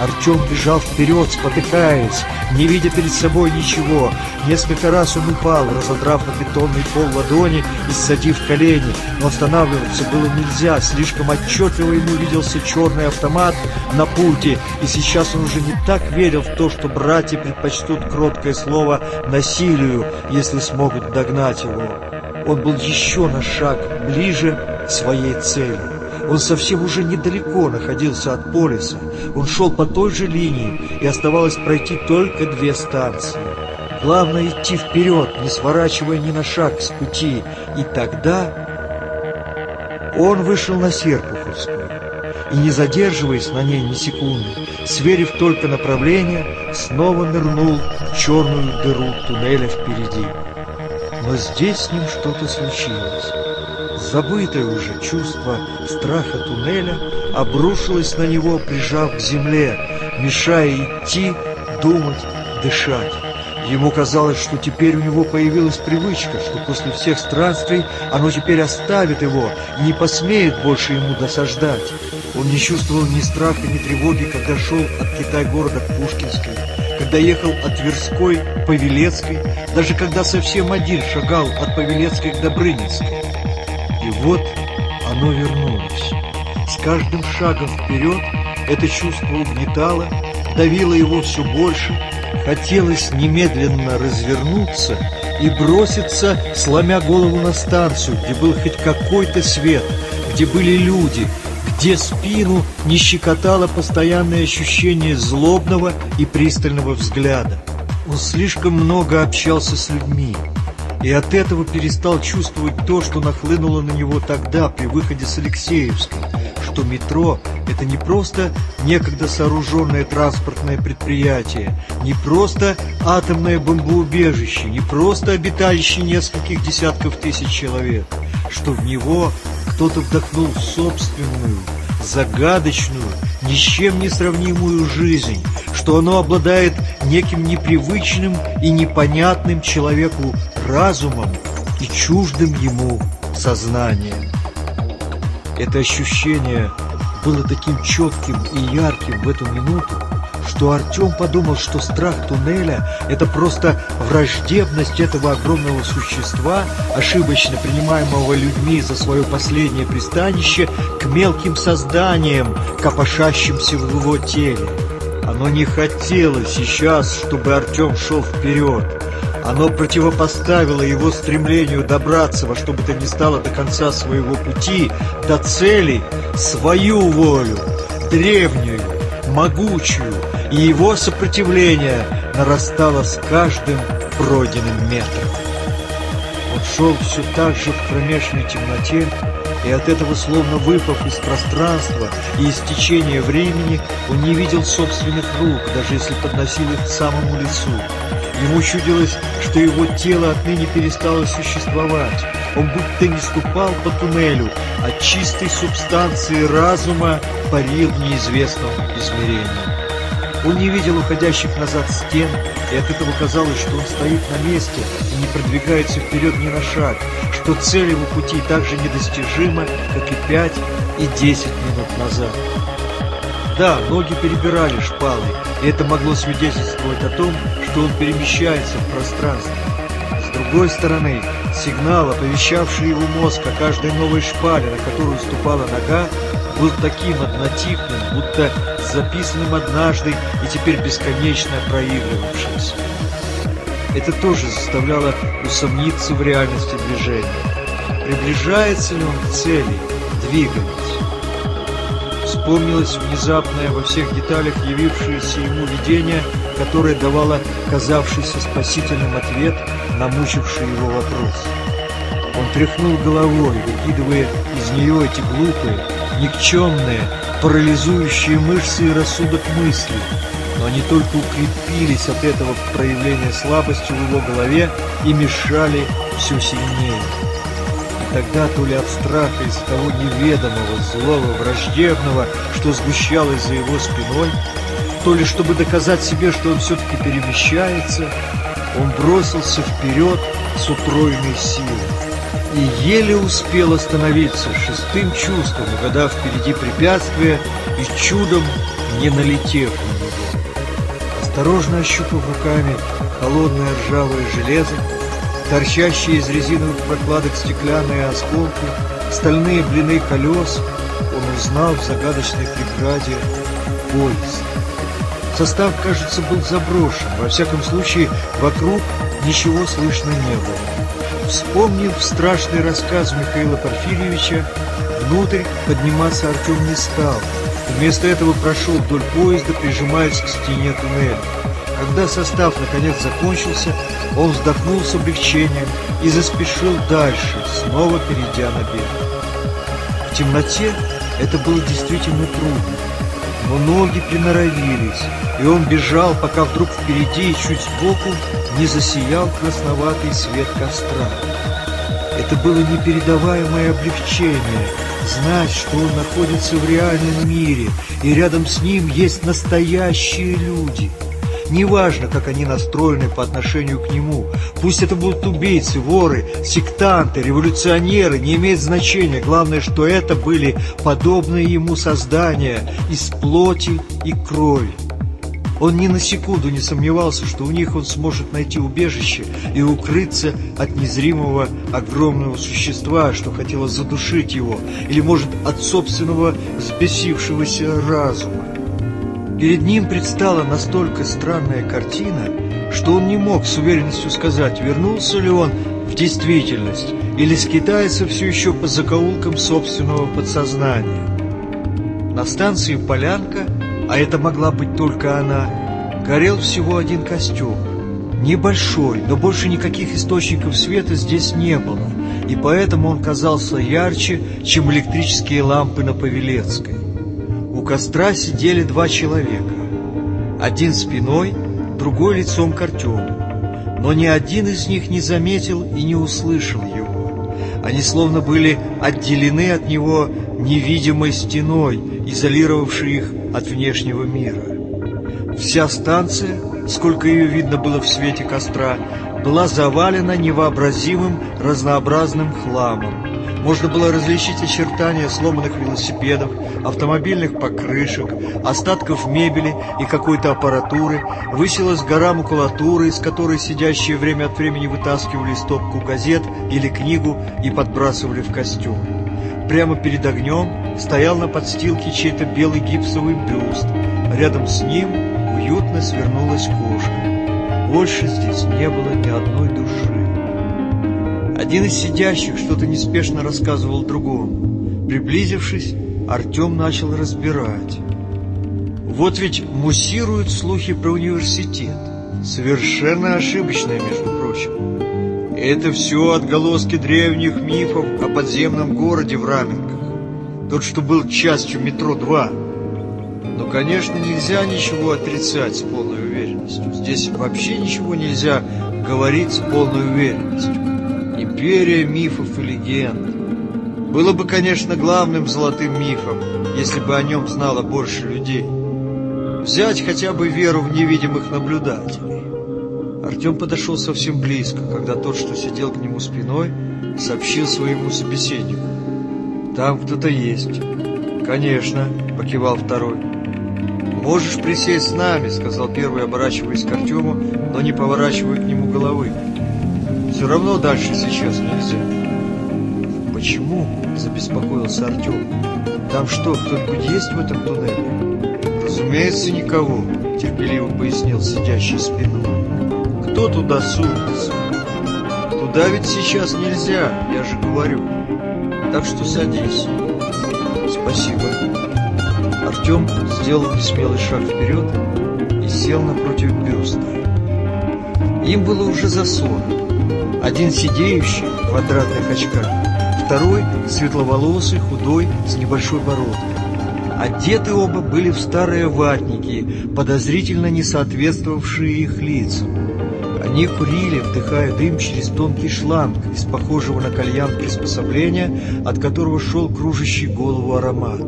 Артем бежал вперед, спотыкаясь, не видя перед собой ничего. Несколько раз он упал, разодрав на бетонный пол ладони и ссадив колени, но останавливаться было нельзя, слишком отчетливо ему виделся черный автомат на пульте, и сейчас он уже не так верил в то, что братья предпочтут кроткое слово насилию, если смогут догнать его. Он был еще на шаг ближе к своей цели. Он совсем уже недалеко находился от полиса. Он шел по той же линии, и оставалось пройти только две станции. Главное идти вперед, не сворачивая ни на шаг с пути. И тогда он вышел на Серпуховскую. И не задерживаясь на ней ни секунды, сверив только направление, снова нырнул в черную дыру туннеля впереди. Но здесь с ним что-то случилось. Забытое уже чувство страха туннеля обрушилось на него, прижав к земле, мешая идти, думать, дышать. Ему казалось, что теперь у него появилась привычка, что после всех странствий оно теперь оставит его и не посмеет больше ему досаждать. Он не чувствовал ни страха, ни тревоги, когда шел от Китай-города к Пушкинской, когда ехал от Тверской к Павелецкой, даже когда совсем один шагал от Павелецкой к Добрынинской. И вот оно вернулось. С каждым шагом вперед это чувство угнетало, давило его все больше, хотелось немедленно развернуться и броситься, сломя голову на станцию, где был хоть какой-то свет, где были люди, где спину не щекотало постоянное ощущение злобного и пристального взгляда. Он слишком много общался с людьми, и от этого перестал чувствовать то, что нахлынуло на него тогда при выходе с Алексеевской, что метро – это не просто некогда сооруженное транспортное предприятие, не просто атомное бомбоубежище, не просто обиталище нескольких десятков тысяч человек, что в него кто-то вдохнул собственную, загадочную, ни с чем не сравнимую жизнь, что оно обладает неким непривычным и непонятным человеку разумом и чуждым ему сознанием. Это ощущение было таким четким и ярким в эту минуту, что Артем подумал, что страх туннеля – это просто враждебность этого огромного существа, ошибочно принимаемого людьми за свое последнее пристанище, к мелким созданиям, копошащимся в его теле. Оно не хотело сейчас, чтобы Артем шел вперед. Оно противопоставило его стремлению добраться во что бы то ни стало до конца своего пути, до цели, свою волю, древнюю, могучую, и его сопротивление нарастало с каждым пройденным метром. Он шел все так же в кромешной темноте, и от этого, словно выпав из пространства и из течения времени, он не видел собственных рук, даже если подносил их к самому лицу. Ему чудилось, что его тело отныне перестало существовать. Он будто не ступал по туннелю, а чистой субстанции разума парил в неизвестном измерении. Он не видел уходящих назад стен, и от этого казалось, что он стоит на месте и не продвигается вперед ни на шаг, что цель его пути так же недостижима, как и пять и десять минут назад. Да, ноги перебирали шпалы, и это могло свидетельствовать о том, что он перемещается в пространстве. С другой стороны, сигнал, оповещавший его мозг о каждой новой шпале, на которую ступала нога, был таким однотипным, будто записанным однажды и теперь бесконечно проигрывавшимся. Это тоже заставляло усомниться в реальности движения. Приближается ли он к цели, двигаясь? Вспомнилось внезапное во всех деталях явившееся ему видение, которое давало казавшийся спасительным ответ на мучивший его вопрос. Он тряхнул головой, выкидывая из нее эти глупые, никчемные, парализующие мышцы и рассудок мысли, но они только укрепились от этого проявления слабости в его голове и мешали все сильнее. И тогда то ли от страха из того неведомого, злого, враждебного, что сгущалось за его спиной, то ли чтобы доказать себе, что он все-таки перемещается, он бросился вперед с утроенной силой и еле успел остановиться шестым чувством, угадав впереди препятствие и чудом не налетев на него. Осторожно ощупав руками холодное ржавое железо, торчащие из резиновых прокладок стеклянные осколки, стальные блины колес, он узнал в загадочной преграде поезд. Состав, кажется, был заброшен, во всяком случае, вокруг ничего слышно не было. Вспомнив страшный рассказ Михаила Порфирьевича, внутрь подниматься Артем не стал. Вместо этого прошел вдоль поезда, прижимаясь к стене туннеля. Когда состав наконец закончился, он вздохнул с облегчением и заспешил дальше, снова перейдя на берег. В темноте это было действительно трудно, но ноги приноровились, и он бежал, пока вдруг впереди и чуть сбоку не засиял красноватый свет костра. Это было непередаваемое облегчение, знать, что он находится в реальном мире, и рядом с ним есть настоящие люди. Неважно, как они настроены по отношению к нему. Пусть это будут убийцы, воры, сектанты, революционеры, не имеет значения. Главное, что это были подобные ему создания из плоти и крови. Он ни на секунду не сомневался, что у них он сможет найти убежище и укрыться от незримого огромного существа, что хотело задушить его, или, может, от собственного взбесившегося разума. Перед ним предстала настолько странная картина, что он не мог с уверенностью сказать, вернулся ли он в действительность или скитается все еще по закоулкам собственного подсознания. На станции «Полянка» а это могла быть только она, горел всего один костер. Небольшой, но больше никаких источников света здесь не было, и поэтому он казался ярче, чем электрические лампы на Павелецкой. У костра сидели два человека. Один спиной, другой лицом к Артему. Но ни один из них не заметил и не услышал его. Они словно были отделены от него невидимой стеной, изолировавшей их от внешнего мира. Вся станция, сколько ее видно было в свете костра, была завалена невообразимым разнообразным хламом. Можно было различить очертания сломанных велосипедов, автомобильных покрышек, остатков мебели и какой-то аппаратуры. Высилась гора макулатуры, из которой сидящие время от времени вытаскивали стопку газет или книгу и подбрасывали в костюм. Прямо перед огнем стоял на подстилке чей-то белый гипсовый бюст. Рядом с ним уютно свернулась кошка. Больше здесь не было ни одной души. Один из сидящих что-то неспешно рассказывал другому. Приблизившись, Артем начал разбирать. Вот ведь муссируют слухи про университет. Совершенно ошибочные, между прочим. Это все отголоски древних мифов о подземном городе в Раменках. Тот, что был частью метро-2. Но, конечно, нельзя ничего отрицать с полной уверенностью. Здесь вообще ничего нельзя говорить с полной уверенностью. Империя мифов и легенд. Было бы, конечно, главным золотым мифом, если бы о нем знало больше людей. Взять хотя бы веру в невидимых наблюдателей. Артем подошел совсем близко, когда тот, что сидел к нему спиной, сообщил своему собеседнику. «Там кто-то есть». «Конечно», — покивал второй. «Можешь присесть с нами», — сказал первый, оборачиваясь к Артему, но не поворачивая к нему головы. «Все равно дальше сейчас нельзя». «Почему?» – забеспокоился Артем. «Там что, кто-нибудь есть в этом туннеле?» «Разумеется, никого», – терпеливо пояснил сидящий спиной. «Кто туда сунется?» «Туда ведь сейчас нельзя, я же говорю. Так что садись». «Спасибо». Артем сделал несмелый шаг вперед и сел напротив бюста. Им было уже за. Один сидеющий в квадратных очках, второй светловолосый, худой, с небольшой бородкой. Одеты оба были в старые ватники, подозрительно не соответствовавшие их лицам. Они курили, вдыхая дым через тонкий шланг из похожего на кальян приспособления, от которого шел кружащий голову аромат.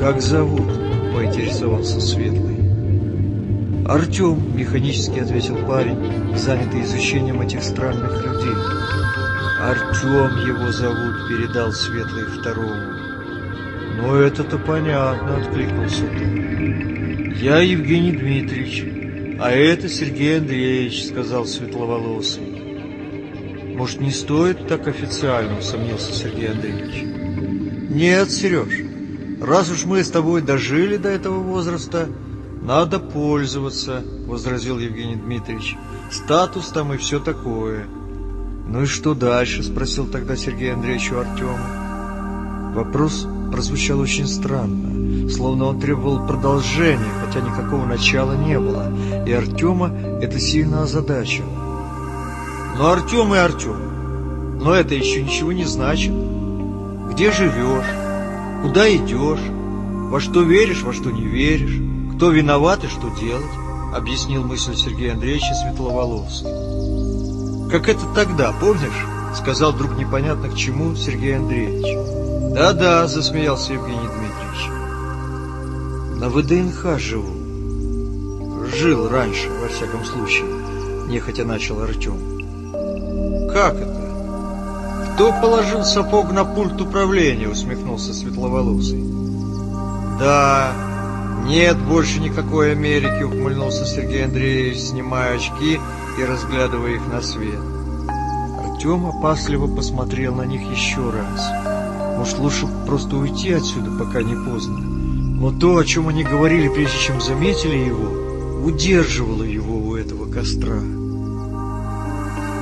«Как зовут?» – поинтересовался Светлый. «Артем», – механически ответил парень, занятый изучением этих странных людей. «Артем его зовут», – передал Светлый второму. «Ну, это-то понятно», – откликнулся тот. «Я Евгений Дмитриевич, а это Сергей Андреевич», – сказал Светловолосый. «Может, не стоит так официально?» – усомнился Сергей Андреевич. «Нет, Сереж, раз уж мы с тобой дожили до этого возраста, надо пользоваться», – возразил Евгений Дмитриевич. «Статус там и все такое». «Ну и что дальше?» – спросил тогда Сергей Андреевич у Артема. Вопрос прозвучал очень странно, словно он требовал продолжения, хотя никакого начала не было, и Артема это сильно озадачило. «Но Артем и Артем, но это еще ничего не значит. Где живешь? Куда идешь? Во что веришь, во что не веришь? Кто виноват и что делать?» — объяснил мысль Сергея Андреевича Светловолосый. «Как это тогда, помнишь?» — сказал вдруг непонятно к чему Сергей Андреевич. «Да-да», — засмеялся Евгений Дмитриевич. «На ВДНХ живу». «Жил раньше, во всяком случае», — нехотя начал Артем. «Как это?» «Кто положил сапог на пульт управления?» — усмехнулся Светловолосый. «Да, нет больше никакой Америки», — ухмыльнулся Сергей Андреевич, снимая очки и разглядывая их на свет. Артем опасливо посмотрел на них еще раз. Может, лучше просто уйти отсюда, пока не поздно. Но то, о чем они говорили, прежде чем заметили его, удерживало его у этого костра.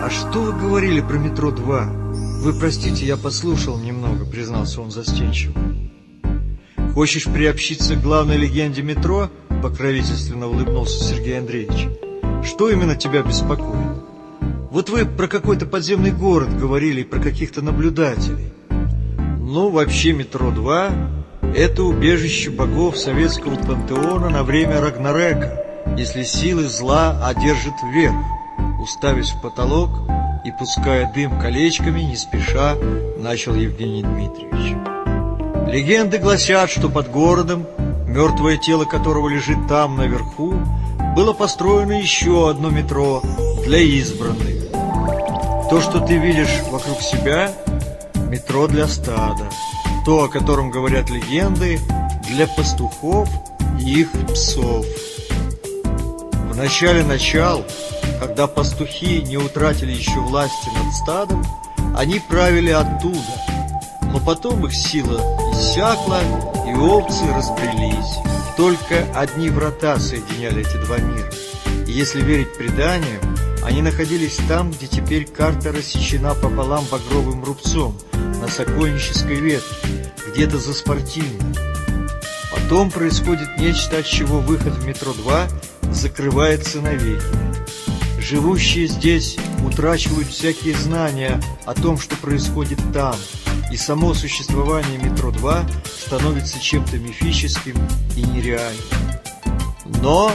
«А что вы говорили про метро-2? Вы, простите, я послушал немного», — признался он застенчиво. «Хочешь приобщиться к главной легенде метро?» — покровительственно улыбнулся Сергей Андреевич. Что именно тебя беспокоит? Вот вы про какой-то подземный город говорили и про каких-то наблюдателей. Ну, вообще метро 2 – это убежище богов советского пантеона на время Рагнарека, если силы зла одержат верх, уставясь в потолок и пуская дым колечками, не спеша, начал Евгений Дмитриевич. Легенды гласят, что под городом, мертвое тело которого лежит там наверху, было построено еще одно метро для избранных. То, что ты видишь вокруг себя, метро для стада. То, о котором говорят легенды, для пастухов и их псов. Начале начал, когда пастухи не утратили еще власти над стадом, они правили оттуда, но потом их сила иссякла, и овцы разбрелись. Только одни врата соединяли эти два мира. И если верить преданиям, они находились там, где теперь карта рассечена пополам багровым рубцом на сокольнической ветке, где-то за спортивным. Потом происходит нечто, от чего выход в метро 2 закрывается навеки. Живущие здесь утрачивают всякие знания о том, что происходит там, и само существование метро 2 становится чем-то мифическим и нереальным. Но,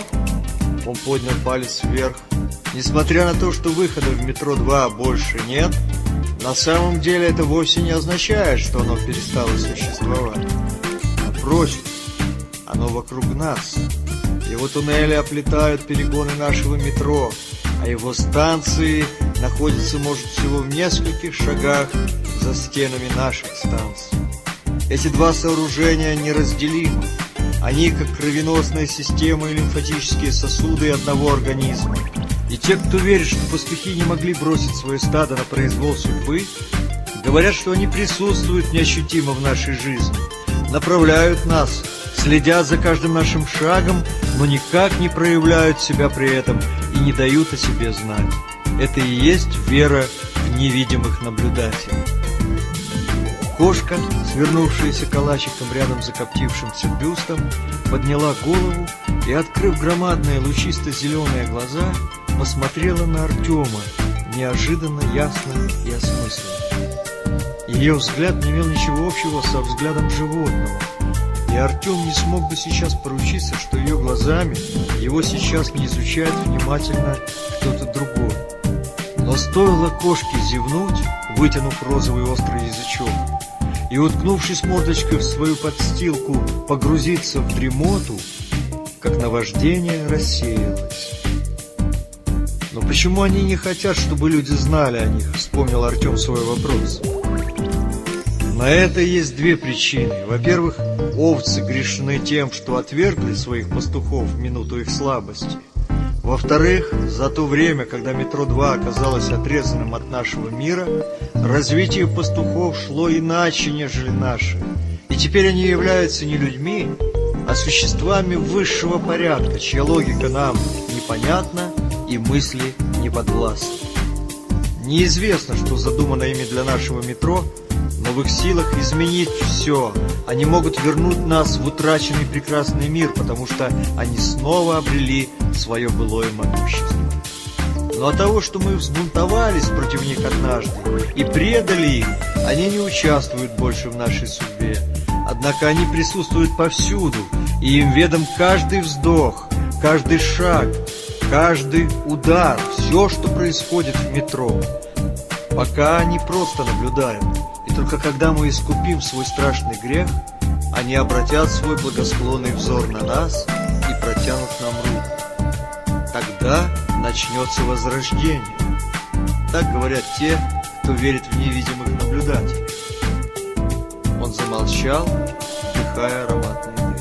он поднял палец вверх, Несмотря на то, что выхода в метро 2 больше нет, на самом деле это вовсе не означает, что оно перестало существовать. Напротив, оно вокруг нас. Его туннели оплетают перегоны нашего метро, а его станции находятся, может, всего в нескольких шагах за стенами наших станций. Эти два сооружения неразделимы. Они как кровеносная система и лимфатические сосуды одного организма. И те, кто верит, что пастухи не могли бросить свое стадо на произвол судьбы, говорят, что они присутствуют неощутимо в нашей жизни, направляют нас, следят за каждым нашим шагом, но никак не проявляют себя при этом и не дают о себе знать. Это и есть вера в невидимых наблюдателей. Кошка, свернувшаяся калачиком рядом с закоптившимся бюстом, подняла голову и, открыв громадные лучисто-зеленые глаза, посмотрела на Артема неожиданно ясно и осмысленно. Ее взгляд не имел ничего общего со взглядом животного, и Артем не смог бы сейчас поручиться, что ее глазами его сейчас не изучает внимательно кто-то другой. Но стоило кошке зевнуть, вытянув розовый острый язычок, и, уткнувшись мордочкой в свою подстилку, погрузиться в дремоту, как наваждение рассеялось. Но почему они не хотят, чтобы люди знали о них? Вспомнил Артем свой вопрос. На это есть две причины. Во-первых, овцы грешны тем, что отвергли своих пастухов в минуту их слабости. Во-вторых, за то время, когда метро-2 оказалось отрезанным от нашего мира, развитие пастухов шло иначе, нежели наше. И теперь они являются не людьми, а существами высшего порядка, чья логика нам непонятна и мысли не подвластны. Неизвестно, что задумано ими для нашего метро, в их силах изменить все. Они могут вернуть нас в утраченный прекрасный мир, потому что они снова обрели свое былое могущество. Но от того, что мы взбунтовались против них однажды и предали их, они не участвуют больше в нашей судьбе. Однако они присутствуют повсюду, и им ведом каждый вздох, каждый шаг, каждый удар, все, что происходит в метро. Пока они просто наблюдают, только когда мы искупим свой страшный грех, они обратят свой благосклонный взор на нас и протянут нам руку. Тогда начнется возрождение. Так говорят те, кто верит в невидимых наблюдателей. Он замолчал, вдыхая ароматный дым.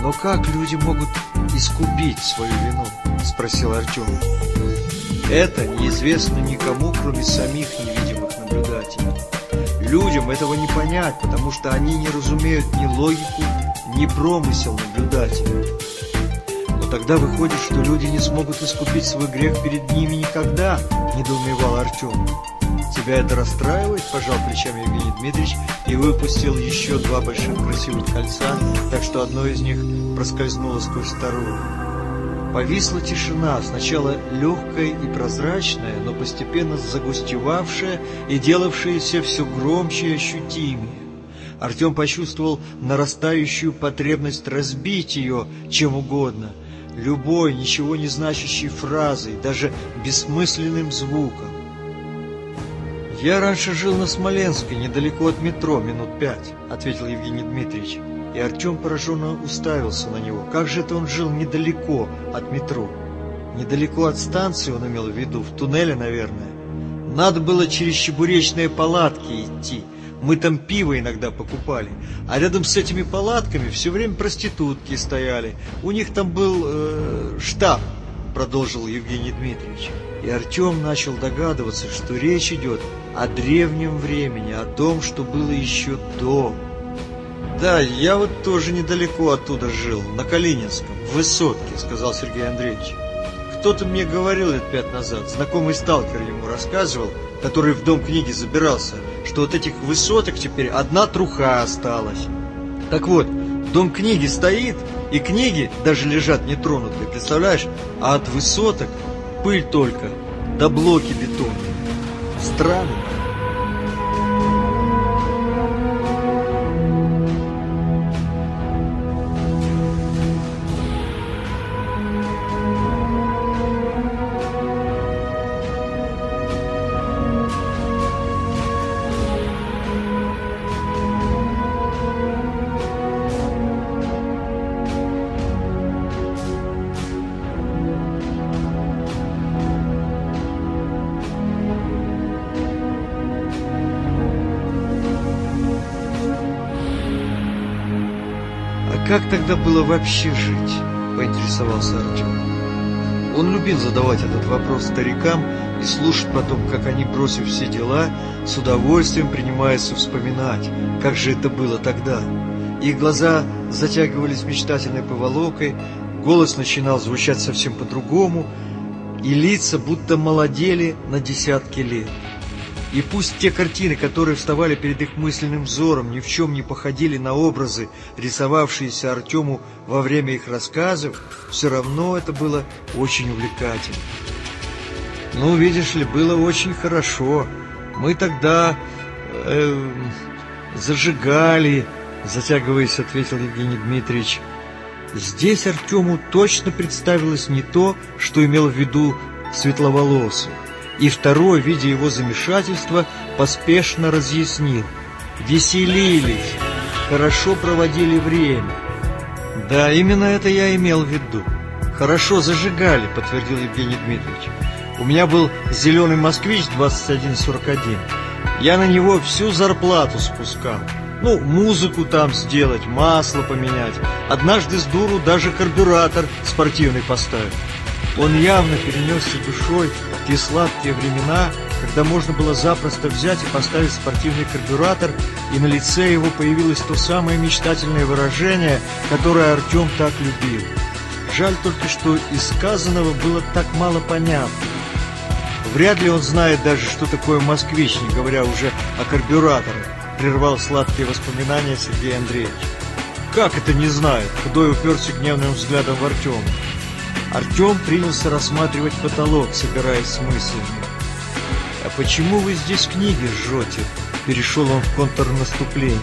Но как люди могут искупить свою вину? Спросил Артем. Это неизвестно никому, кроме самих наблюдателей. Людям этого не понять, потому что они не разумеют ни логику, ни промысел наблюдателя. Но тогда выходит, что люди не смогут искупить свой грех перед ними никогда, недоумевал Артем. Тебя это расстраивает? Пожал плечами Евгений Дмитриевич и выпустил еще два больших красивых кольца, так что одно из них проскользнуло сквозь второе. Повисла тишина, сначала легкая и прозрачная, но постепенно загустевавшая и делавшаяся все громче и ощутимее. Артем почувствовал нарастающую потребность разбить ее чем угодно, любой, ничего не значащей фразой, даже бессмысленным звуком. «Я раньше жил на Смоленской, недалеко от метро, минут пять», — ответил Евгений Дмитриевич. И Артем пораженно уставился на него. Как же это он жил недалеко от метро? Недалеко от станции он имел в виду, в туннеле, наверное. Надо было через чебуречные палатки идти. Мы там пиво иногда покупали. А рядом с этими палатками все время проститутки стояли. У них там был э, штаб, продолжил Евгений Дмитриевич. И Артем начал догадываться, что речь идет о древнем времени, о том, что было еще до. «Да, я вот тоже недалеко оттуда жил, на Калининском, в Высотке», — сказал Сергей Андреевич. «Кто-то мне говорил лет пять назад, знакомый сталкер ему рассказывал, который в дом книги забирался, что от этих высоток теперь одна труха осталась. Так вот, дом книги стоит, и книги даже лежат нетронутые, представляешь? А от высоток пыль только, да блоки бетонные. Странно. Тогда было вообще жить? Поинтересовался Артем. Он любил задавать этот вопрос старикам и слушать потом, как они, бросив все дела, с удовольствием принимаются вспоминать, как же это было тогда. Их глаза затягивались мечтательной поволокой, голос начинал звучать совсем по-другому, и лица будто молодели на десятки лет. И пусть те картины, которые вставали перед их мысленным взором, ни в чем не походили на образы, рисовавшиеся Артему во время их рассказов, все равно это было очень увлекательно. Ну, видишь ли, было очень хорошо. Мы тогда э, зажигали, затягиваясь, ответил Евгений Дмитриевич. Здесь Артему точно представилось не то, что имел в виду светловолосый. И второй, видя его замешательство, поспешно разъяснил. Веселились, хорошо проводили время. Да, именно это я имел в виду. Хорошо зажигали, подтвердил Евгений Дмитриевич. У меня был зеленый москвич 2141. Я на него всю зарплату спускал. Ну, музыку там сделать, масло поменять. Однажды с дуру даже карбюратор спортивный поставил. Он явно перенесся душой в те сладкие времена, когда можно было запросто взять и поставить спортивный карбюратор, и на лице его появилось то самое мечтательное выражение, которое Артем так любил. Жаль только, что из сказанного было так мало понятно. Вряд ли он знает даже, что такое москвич, не говоря уже о карбюраторах, прервал сладкие воспоминания Сергей Андреевич. Как это не знает? Худой уперся гневным взглядом в Артема. Артем принялся рассматривать потолок, собираясь с мыслями. «А почему вы здесь книги жжете?» Перешел он в контрнаступление.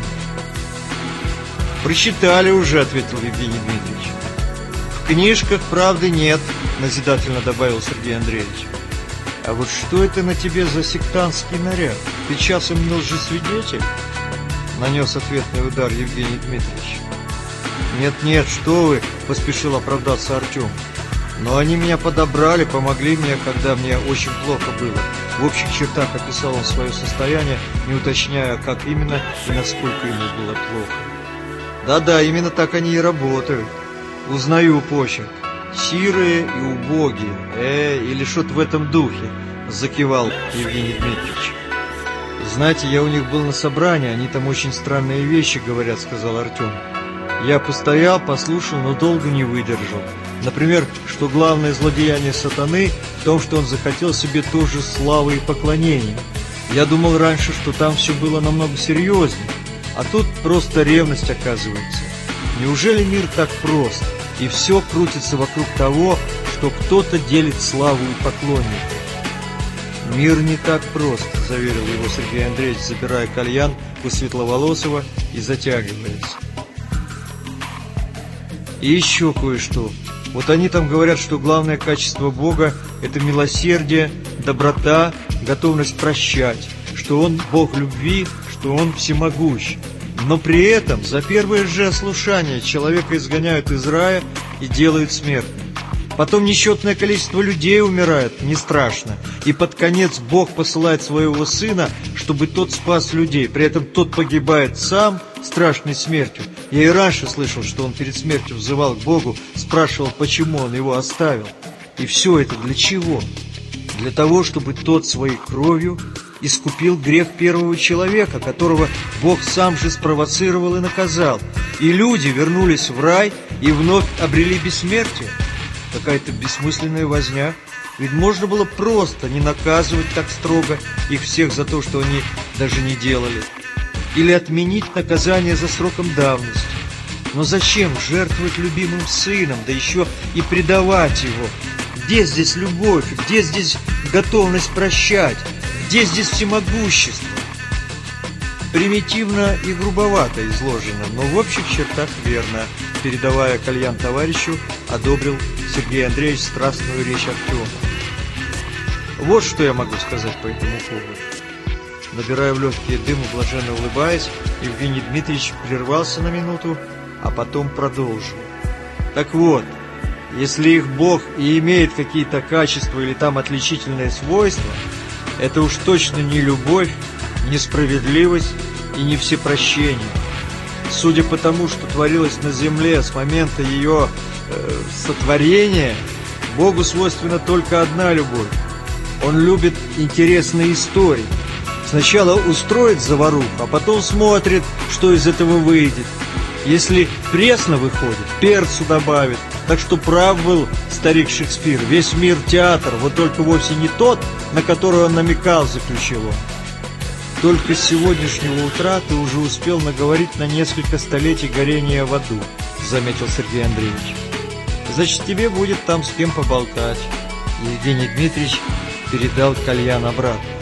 «Прочитали уже», — ответил Евгений Дмитриевич. «В книжках правды нет», — назидательно добавил Сергей Андреевич. «А вот что это на тебе за сектантский наряд? Ты часом не лжесвидетель?» Нанес ответный удар Евгений Дмитриевич. «Нет-нет, что вы!» — поспешил оправдаться Артем. Но они меня подобрали, помогли мне, когда мне очень плохо было. В общих чертах описал он свое состояние, не уточняя, как именно и насколько ему было плохо. Да-да, именно так они и работают. Узнаю почерк. Сирые и убогие. Э, или что-то в этом духе, закивал Евгений Дмитриевич. Знаете, я у них был на собрании, они там очень странные вещи говорят, сказал Артем. Я постоял, послушал, но долго не выдержал. Например, что главное злодеяние сатаны в том, что он захотел себе тоже славы и поклонения. Я думал раньше, что там все было намного серьезнее, а тут просто ревность оказывается. Неужели мир так прост, и все крутится вокруг того, что кто-то делит славу и поклонников. «Мир не так прост», — заверил его Сергей Андреевич, забирая кальян у Светловолосова и затягиваясь. И еще кое-что. Вот они там говорят, что главное качество Бога – это милосердие, доброта, готовность прощать, что Он Бог любви, что Он всемогущ. Но при этом за первое же ослушание человека изгоняют из рая и делают смертным. Потом несчетное количество людей умирает, не страшно. И под конец Бог посылает своего Сына, чтобы тот спас людей. При этом тот погибает сам страшной смертью. Я и раньше слышал, что он перед смертью взывал к Богу, спрашивал, почему он его оставил. И все это для чего? Для того, чтобы тот своей кровью искупил грех первого человека, которого Бог сам же спровоцировал и наказал. И люди вернулись в рай и вновь обрели бессмертие. Какая-то бессмысленная возня. Ведь можно было просто не наказывать так строго их всех за то, что они даже не делали. Или отменить наказание за сроком давности. Но зачем жертвовать любимым сыном, да еще и предавать его? Где здесь любовь? Где здесь готовность прощать? Где здесь всемогущество? Примитивно и грубовато изложено, но в общих чертах верно. Передавая кальян товарищу, одобрил Сергей Андреевич страстную речь Артема. Вот что я могу сказать по этому поводу. Набирая в легкие дым и блаженно улыбаясь, Евгений Дмитриевич прервался на минуту, а потом продолжил. Так вот, если их Бог и имеет какие-то качества или там отличительные свойства, это уж точно не любовь, не справедливость и не всепрощение. Судя по тому, что творилось на земле с момента ее э, сотворения, Богу свойственна только одна любовь. Он любит интересные истории. Сначала устроит заваруху, а потом смотрит, что из этого выйдет. Если пресно выходит, перцу добавит. Так что прав был старик Шекспир. Весь мир театр, вот только вовсе не тот, на который он намекал, заключил он. Только с сегодняшнего утра ты уже успел наговорить на несколько столетий горения в аду, заметил Сергей Андреевич. Значит, тебе будет там с кем поболтать. Евгений Дмитриевич передал кальян обратно.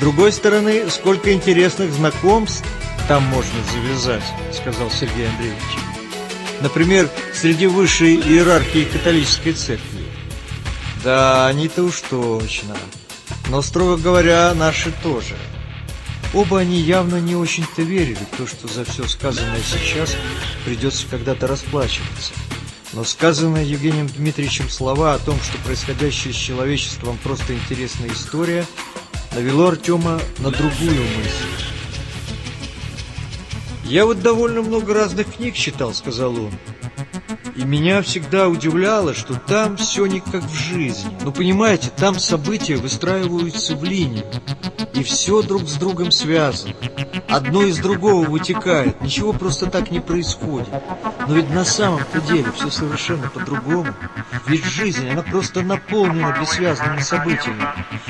Другой стороны, сколько интересных знакомств там можно завязать, сказал Сергей Андреевич. Например, среди высшей иерархии католической церкви. Да, они-то уж точно. Но, строго говоря, наши тоже. Оба они явно не очень-то верили в то, что за все сказанное сейчас придется когда-то расплачиваться. Но сказанные Евгением Дмитриевичем слова о том, что происходящее с человечеством просто интересная история, навело Артема на другую мысль. «Я вот довольно много разных книг читал», — сказал он. И меня всегда удивляло, что там все не как в жизни. Ну, понимаете, там события выстраиваются в линию. И все друг с другом связано. Одно из другого вытекает. Ничего просто так не происходит. Но ведь на самом-то деле все совершенно по-другому. Ведь жизнь, она просто наполнена бессвязными событиями.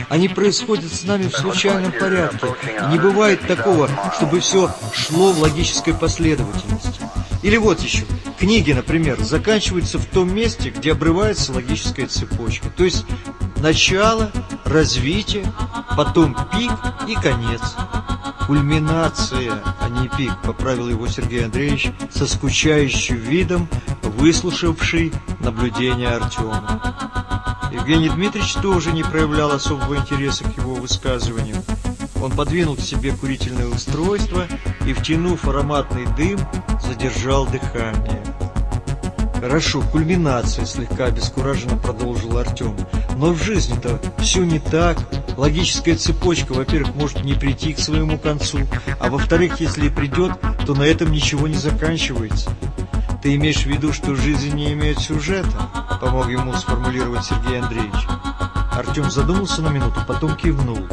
Они происходят с нами в случайном порядке. И не бывает такого, чтобы все шло в логической последовательности. Или вот еще. Книги, например, заканчиваются в том месте, где обрывается логическая цепочка. То есть начало, развитие, потом пик и конец. Кульминация, а не пик, поправил его Сергей Андреевич со скучающим видом, выслушавший наблюдение Артема. Евгений Дмитриевич тоже не проявлял особого интереса к его высказыванию. Он подвинул к себе курительное устройство и, втянув ароматный дым, задержал дыхание. «Хорошо, кульминация», — слегка обескураженно продолжил Артем. «Но в жизни-то все не так. Логическая цепочка, во-первых, может не прийти к своему концу, а во-вторых, если и придет, то на этом ничего не заканчивается. Ты имеешь в виду, что жизнь не имеет сюжета?» — помог ему сформулировать Сергей Андреевич. Артем задумался на минуту, потом кивнул.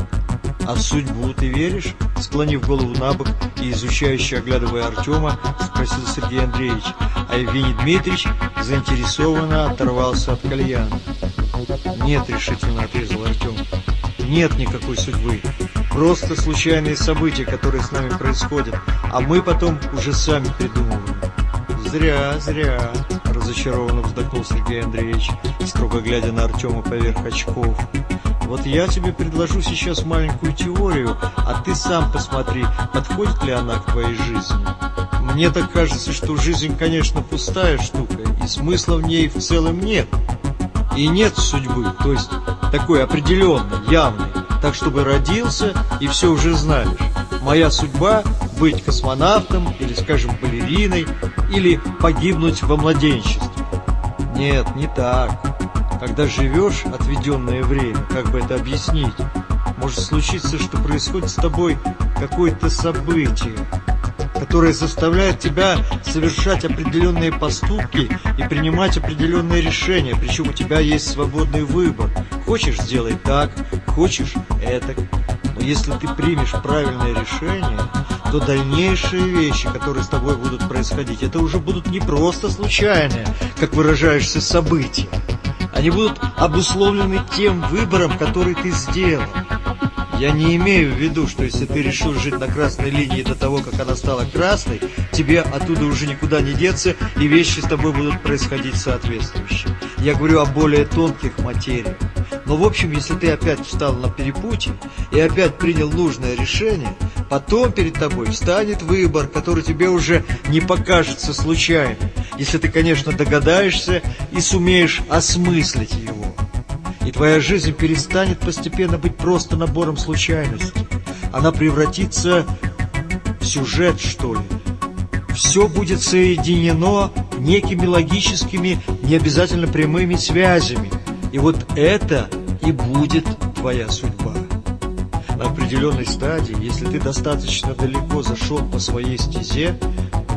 «А в судьбу ты веришь?» Склонив голову на бок и изучающе оглядывая Артема, спросил Сергей Андреевич, а Евгений Дмитриевич заинтересованно оторвался от кальяна. «Нет», — решительно отрезал Артем, — «нет никакой судьбы. Просто случайные события, которые с нами происходят, а мы потом уже сами придумываем». «Зря, зря», — разочарованно вздохнул Сергей Андреевич, строго глядя на Артема поверх очков. Вот я тебе предложу сейчас маленькую теорию, а ты сам посмотри, подходит ли она к твоей жизни. Мне так кажется, что жизнь, конечно, пустая штука, и смысла в ней в целом нет. И нет судьбы, то есть такой определенной, явной, так чтобы родился и все уже знаешь. Моя судьба – быть космонавтом или, скажем, балериной, или погибнуть во младенчестве. Нет, не так. Когда живешь отведенное время, как бы это объяснить, может случиться, что происходит с тобой какое-то событие, которое заставляет тебя совершать определенные поступки и принимать определенные решения, причем у тебя есть свободный выбор. Хочешь – сделай так, хочешь – это. Но если ты примешь правильное решение, то дальнейшие вещи, которые с тобой будут происходить, это уже будут не просто случайные, как выражаешься, события. Они будут обусловлены тем выбором, который ты сделал. Я не имею в виду, что если ты решил жить на красной линии до того, как она стала красной, тебе оттуда уже никуда не деться, и вещи с тобой будут происходить соответствующие. Я говорю о более тонких материях. Но в общем, если ты опять встал на перепутье и опять принял нужное решение, потом перед тобой встанет выбор, который тебе уже не покажется случайным, если ты, конечно, догадаешься и сумеешь осмыслить его. И твоя жизнь перестанет постепенно быть просто набором случайностей. Она превратится в сюжет, что ли. Все будет соединено некими логическими, не обязательно прямыми связями. И вот это и будет твоя судьба. На определенной стадии, если ты достаточно далеко зашел по своей стезе,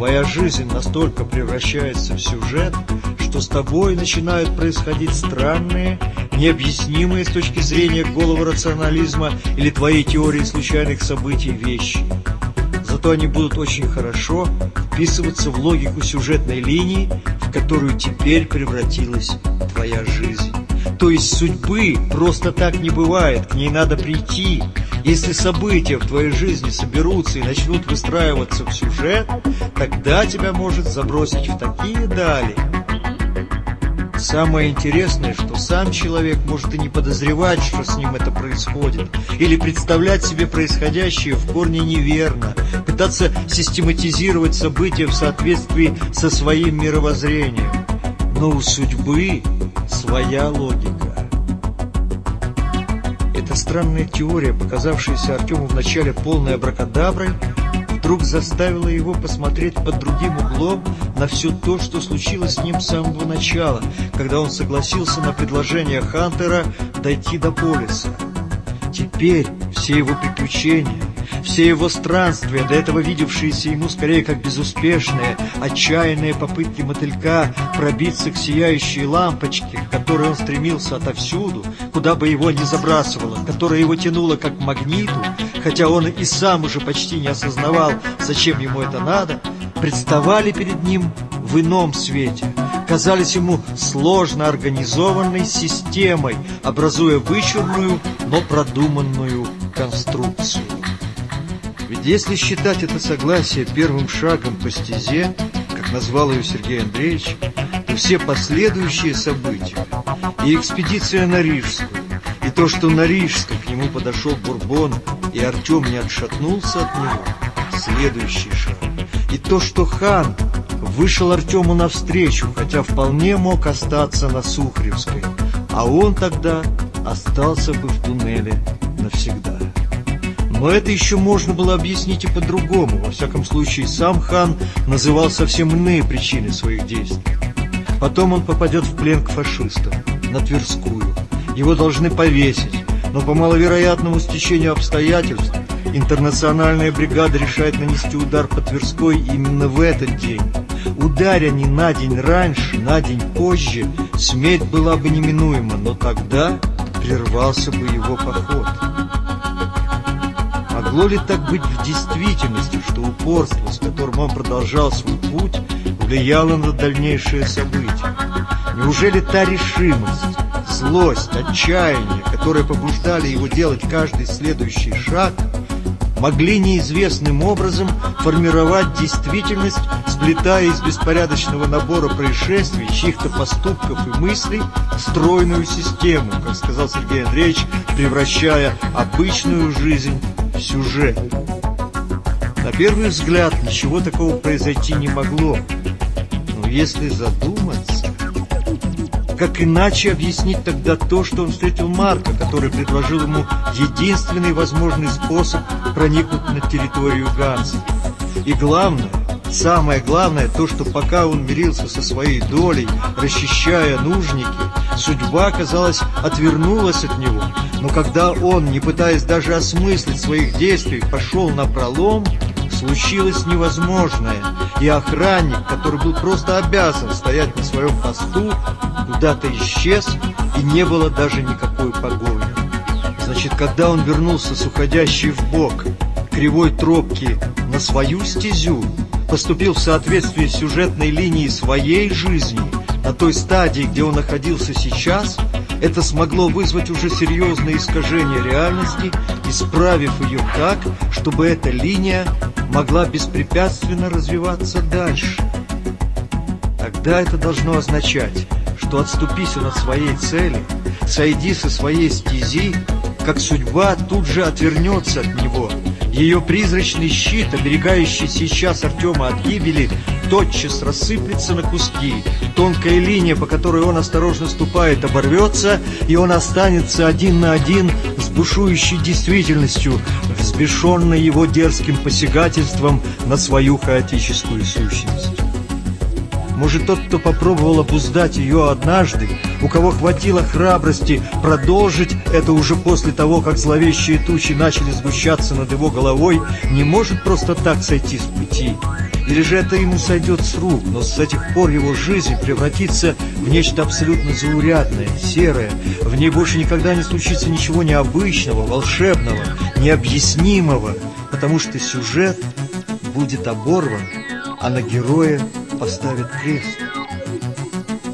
твоя жизнь настолько превращается в сюжет, что с тобой начинают происходить странные, необъяснимые с точки зрения голого рационализма или твоей теории случайных событий вещи. Зато они будут очень хорошо вписываться в логику сюжетной линии, в которую теперь превратилась твоя жизнь. То есть судьбы просто так не бывает, к ней надо прийти. Если события в твоей жизни соберутся и начнут выстраиваться в сюжет, тогда тебя может забросить в такие дали. Самое интересное, что сам человек может и не подозревать, что с ним это происходит, или представлять себе происходящее в корне неверно, пытаться систематизировать события в соответствии со своим мировоззрением. Но у судьбы своя логика. Эта странная теория, показавшаяся Артему вначале полной абракадаброй, вдруг заставила его посмотреть под другим углом на все то, что случилось с ним с самого начала, когда он согласился на предложение Хантера дойти до полиса. Теперь все его приключения, все его странствия, до этого видевшиеся ему скорее как безуспешные, отчаянные попытки мотылька пробиться к сияющей лампочке, к которой он стремился отовсюду, куда бы его ни забрасывало, которая его тянула как магниту, хотя он и сам уже почти не осознавал, зачем ему это надо, представали перед ним в ином свете, казались ему сложно организованной системой, образуя вычурную, но продуманную конструкцию. Ведь если считать это согласие первым шагом по стезе, как назвал ее Сергей Андреевич, то все последующие события, и экспедиция на Рижскую, и то, что на Рижской к нему подошел Бурбон, и Артем не отшатнулся от него, следующий шаг, и то, что хан вышел Артему навстречу, хотя вполне мог остаться на Сухаревской, а он тогда остался бы в туннеле навсегда. Но это еще можно было объяснить и по-другому. Во всяком случае, сам хан называл совсем иные причины своих действий. Потом он попадет в плен к фашистам, на Тверскую. Его должны повесить, но по маловероятному стечению обстоятельств интернациональная бригада решает нанести удар по Тверской именно в этот день. Ударя не на день раньше, на день позже, смерть была бы неминуема, но тогда прервался бы его поход. Могло ли так быть в действительности, что упорство, с которым он продолжал свой путь, влияло на дальнейшие события? Неужели та решимость, злость, отчаяние, которые побуждали его делать каждый следующий шаг, могли неизвестным образом формировать действительность, сплетая из беспорядочного набора происшествий, чьих-то поступков и мыслей стройную систему, как сказал Сергей Андреевич, превращая обычную жизнь сюжет. На первый взгляд ничего такого произойти не могло. Но если задуматься, как иначе объяснить тогда то, что он встретил Марка, который предложил ему единственный возможный способ проникнуть на территорию Ганса? И главное, самое главное, то, что пока он мирился со своей долей, расчищая нужники, судьба, казалось, отвернулась от него. Но когда он, не пытаясь даже осмыслить своих действий, пошел на пролом, случилось невозможное, и охранник, который был просто обязан стоять на своем посту, куда-то исчез, и не было даже никакой погони. Значит, когда он вернулся с уходящей в бок кривой тропки на свою стезю, поступил в соответствии с сюжетной линией своей жизни, на той стадии, где он находился сейчас, это смогло вызвать уже серьезное искажение реальности, исправив ее так, чтобы эта линия могла беспрепятственно развиваться дальше. Тогда это должно означать, что отступись он от своей цели, сойди со своей стези, как судьба тут же отвернется от него. Ее призрачный щит, оберегающий сейчас Артема от гибели, тотчас рассыплется на куски. Тонкая линия, по которой он осторожно ступает, оборвется, и он останется один на один с бушующей действительностью, взбешенной его дерзким посягательством на свою хаотическую сущность. Может, тот, кто попробовал обуздать ее однажды, у кого хватило храбрости продолжить это уже после того, как зловещие тучи начали сгущаться над его головой, не может просто так сойти с пути. Или же это ему сойдет с рук, но с этих пор его жизнь превратится в нечто абсолютно заурядное, серое. В ней больше никогда не случится ничего необычного, волшебного, необъяснимого, потому что сюжет будет оборван, а на героя поставят крест.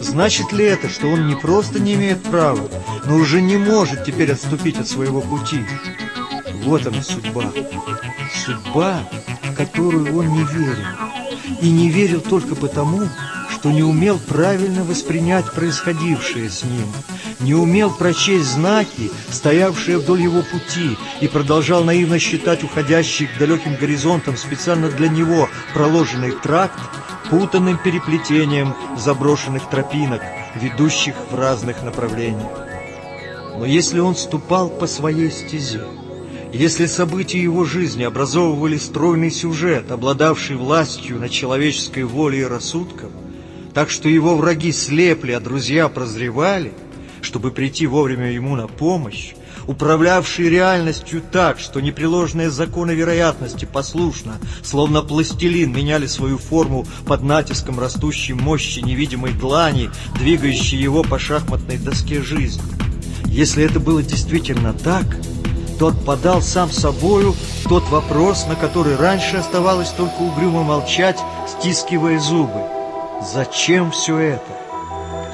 Значит ли это, что он не просто не имеет права, но уже не может теперь отступить от своего пути? Вот она судьба. Судьба, которую он не верил. И не верил только потому, что не умел правильно воспринять происходившее с ним, не умел прочесть знаки, стоявшие вдоль его пути, и продолжал наивно считать уходящий к далеким горизонтам специально для него проложенный тракт путанным переплетением заброшенных тропинок, ведущих в разных направлениях. Но если он ступал по своей стезе, если события его жизни образовывали стройный сюжет, обладавший властью над человеческой волей и рассудком, так что его враги слепли, а друзья прозревали, чтобы прийти вовремя ему на помощь, управлявший реальностью так, что непреложные законы вероятности послушно, словно пластилин, меняли свою форму под натиском растущей мощи невидимой длани, двигающей его по шахматной доске жизни. Если это было действительно так, то отпадал сам собою тот вопрос, на который раньше оставалось только угрюмо молчать, стискивая зубы. Зачем все это?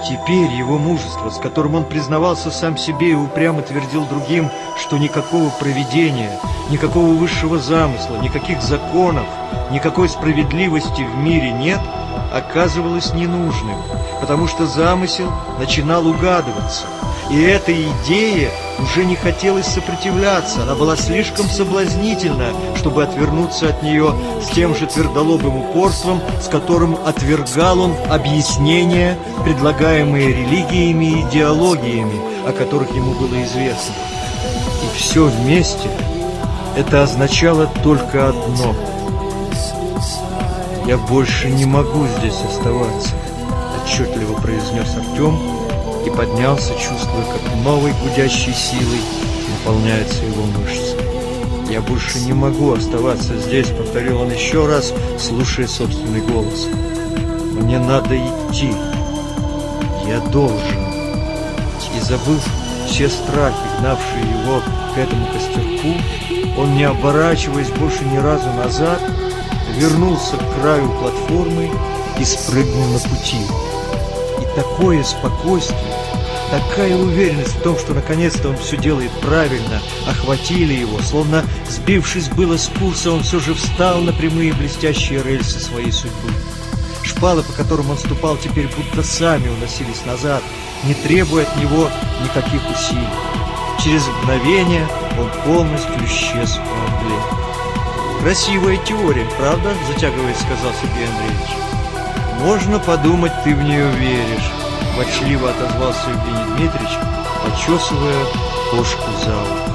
Теперь его мужество, с которым он признавался сам себе и упрямо твердил другим, что никакого провидения, никакого высшего замысла, никаких законов, никакой справедливости в мире нет, оказывалось ненужным, потому что замысел начинал угадываться. И эта идея уже не хотелось сопротивляться, она была слишком соблазнительна, чтобы отвернуться от нее с тем же твердолобым упорством, с которым отвергал он объяснения, предлагаемые религиями и идеологиями, о которых ему было известно. И все вместе это означало только одно. «Я больше не могу здесь оставаться», — отчетливо произнес Артем, и поднялся, чувствуя, как новой гудящей силой наполняются его мышцы. «Я больше не могу оставаться здесь», — повторил он еще раз, слушая собственный голос. «Мне надо идти. Я должен». И забыв все страхи, гнавшие его к этому костерку, он, не оборачиваясь больше ни разу назад, вернулся к краю платформы и спрыгнул на пути. Такое спокойствие, Такая уверенность в том, что наконец-то он все делает правильно, охватили его, словно сбившись было с курса, он все же встал на прямые блестящие рельсы своей судьбы. Шпалы, по которым он ступал, теперь будто сами уносились назад, не требуя от него никаких усилий. Через мгновение он полностью исчез в мгле. «Красивая теория, правда?» – затягиваясь, сказал Сергей Андреевич. «Можно подумать, ты в нее веришь», – ворчливо отозвался Евгений Дмитриевич, почесывая кошку за ухо.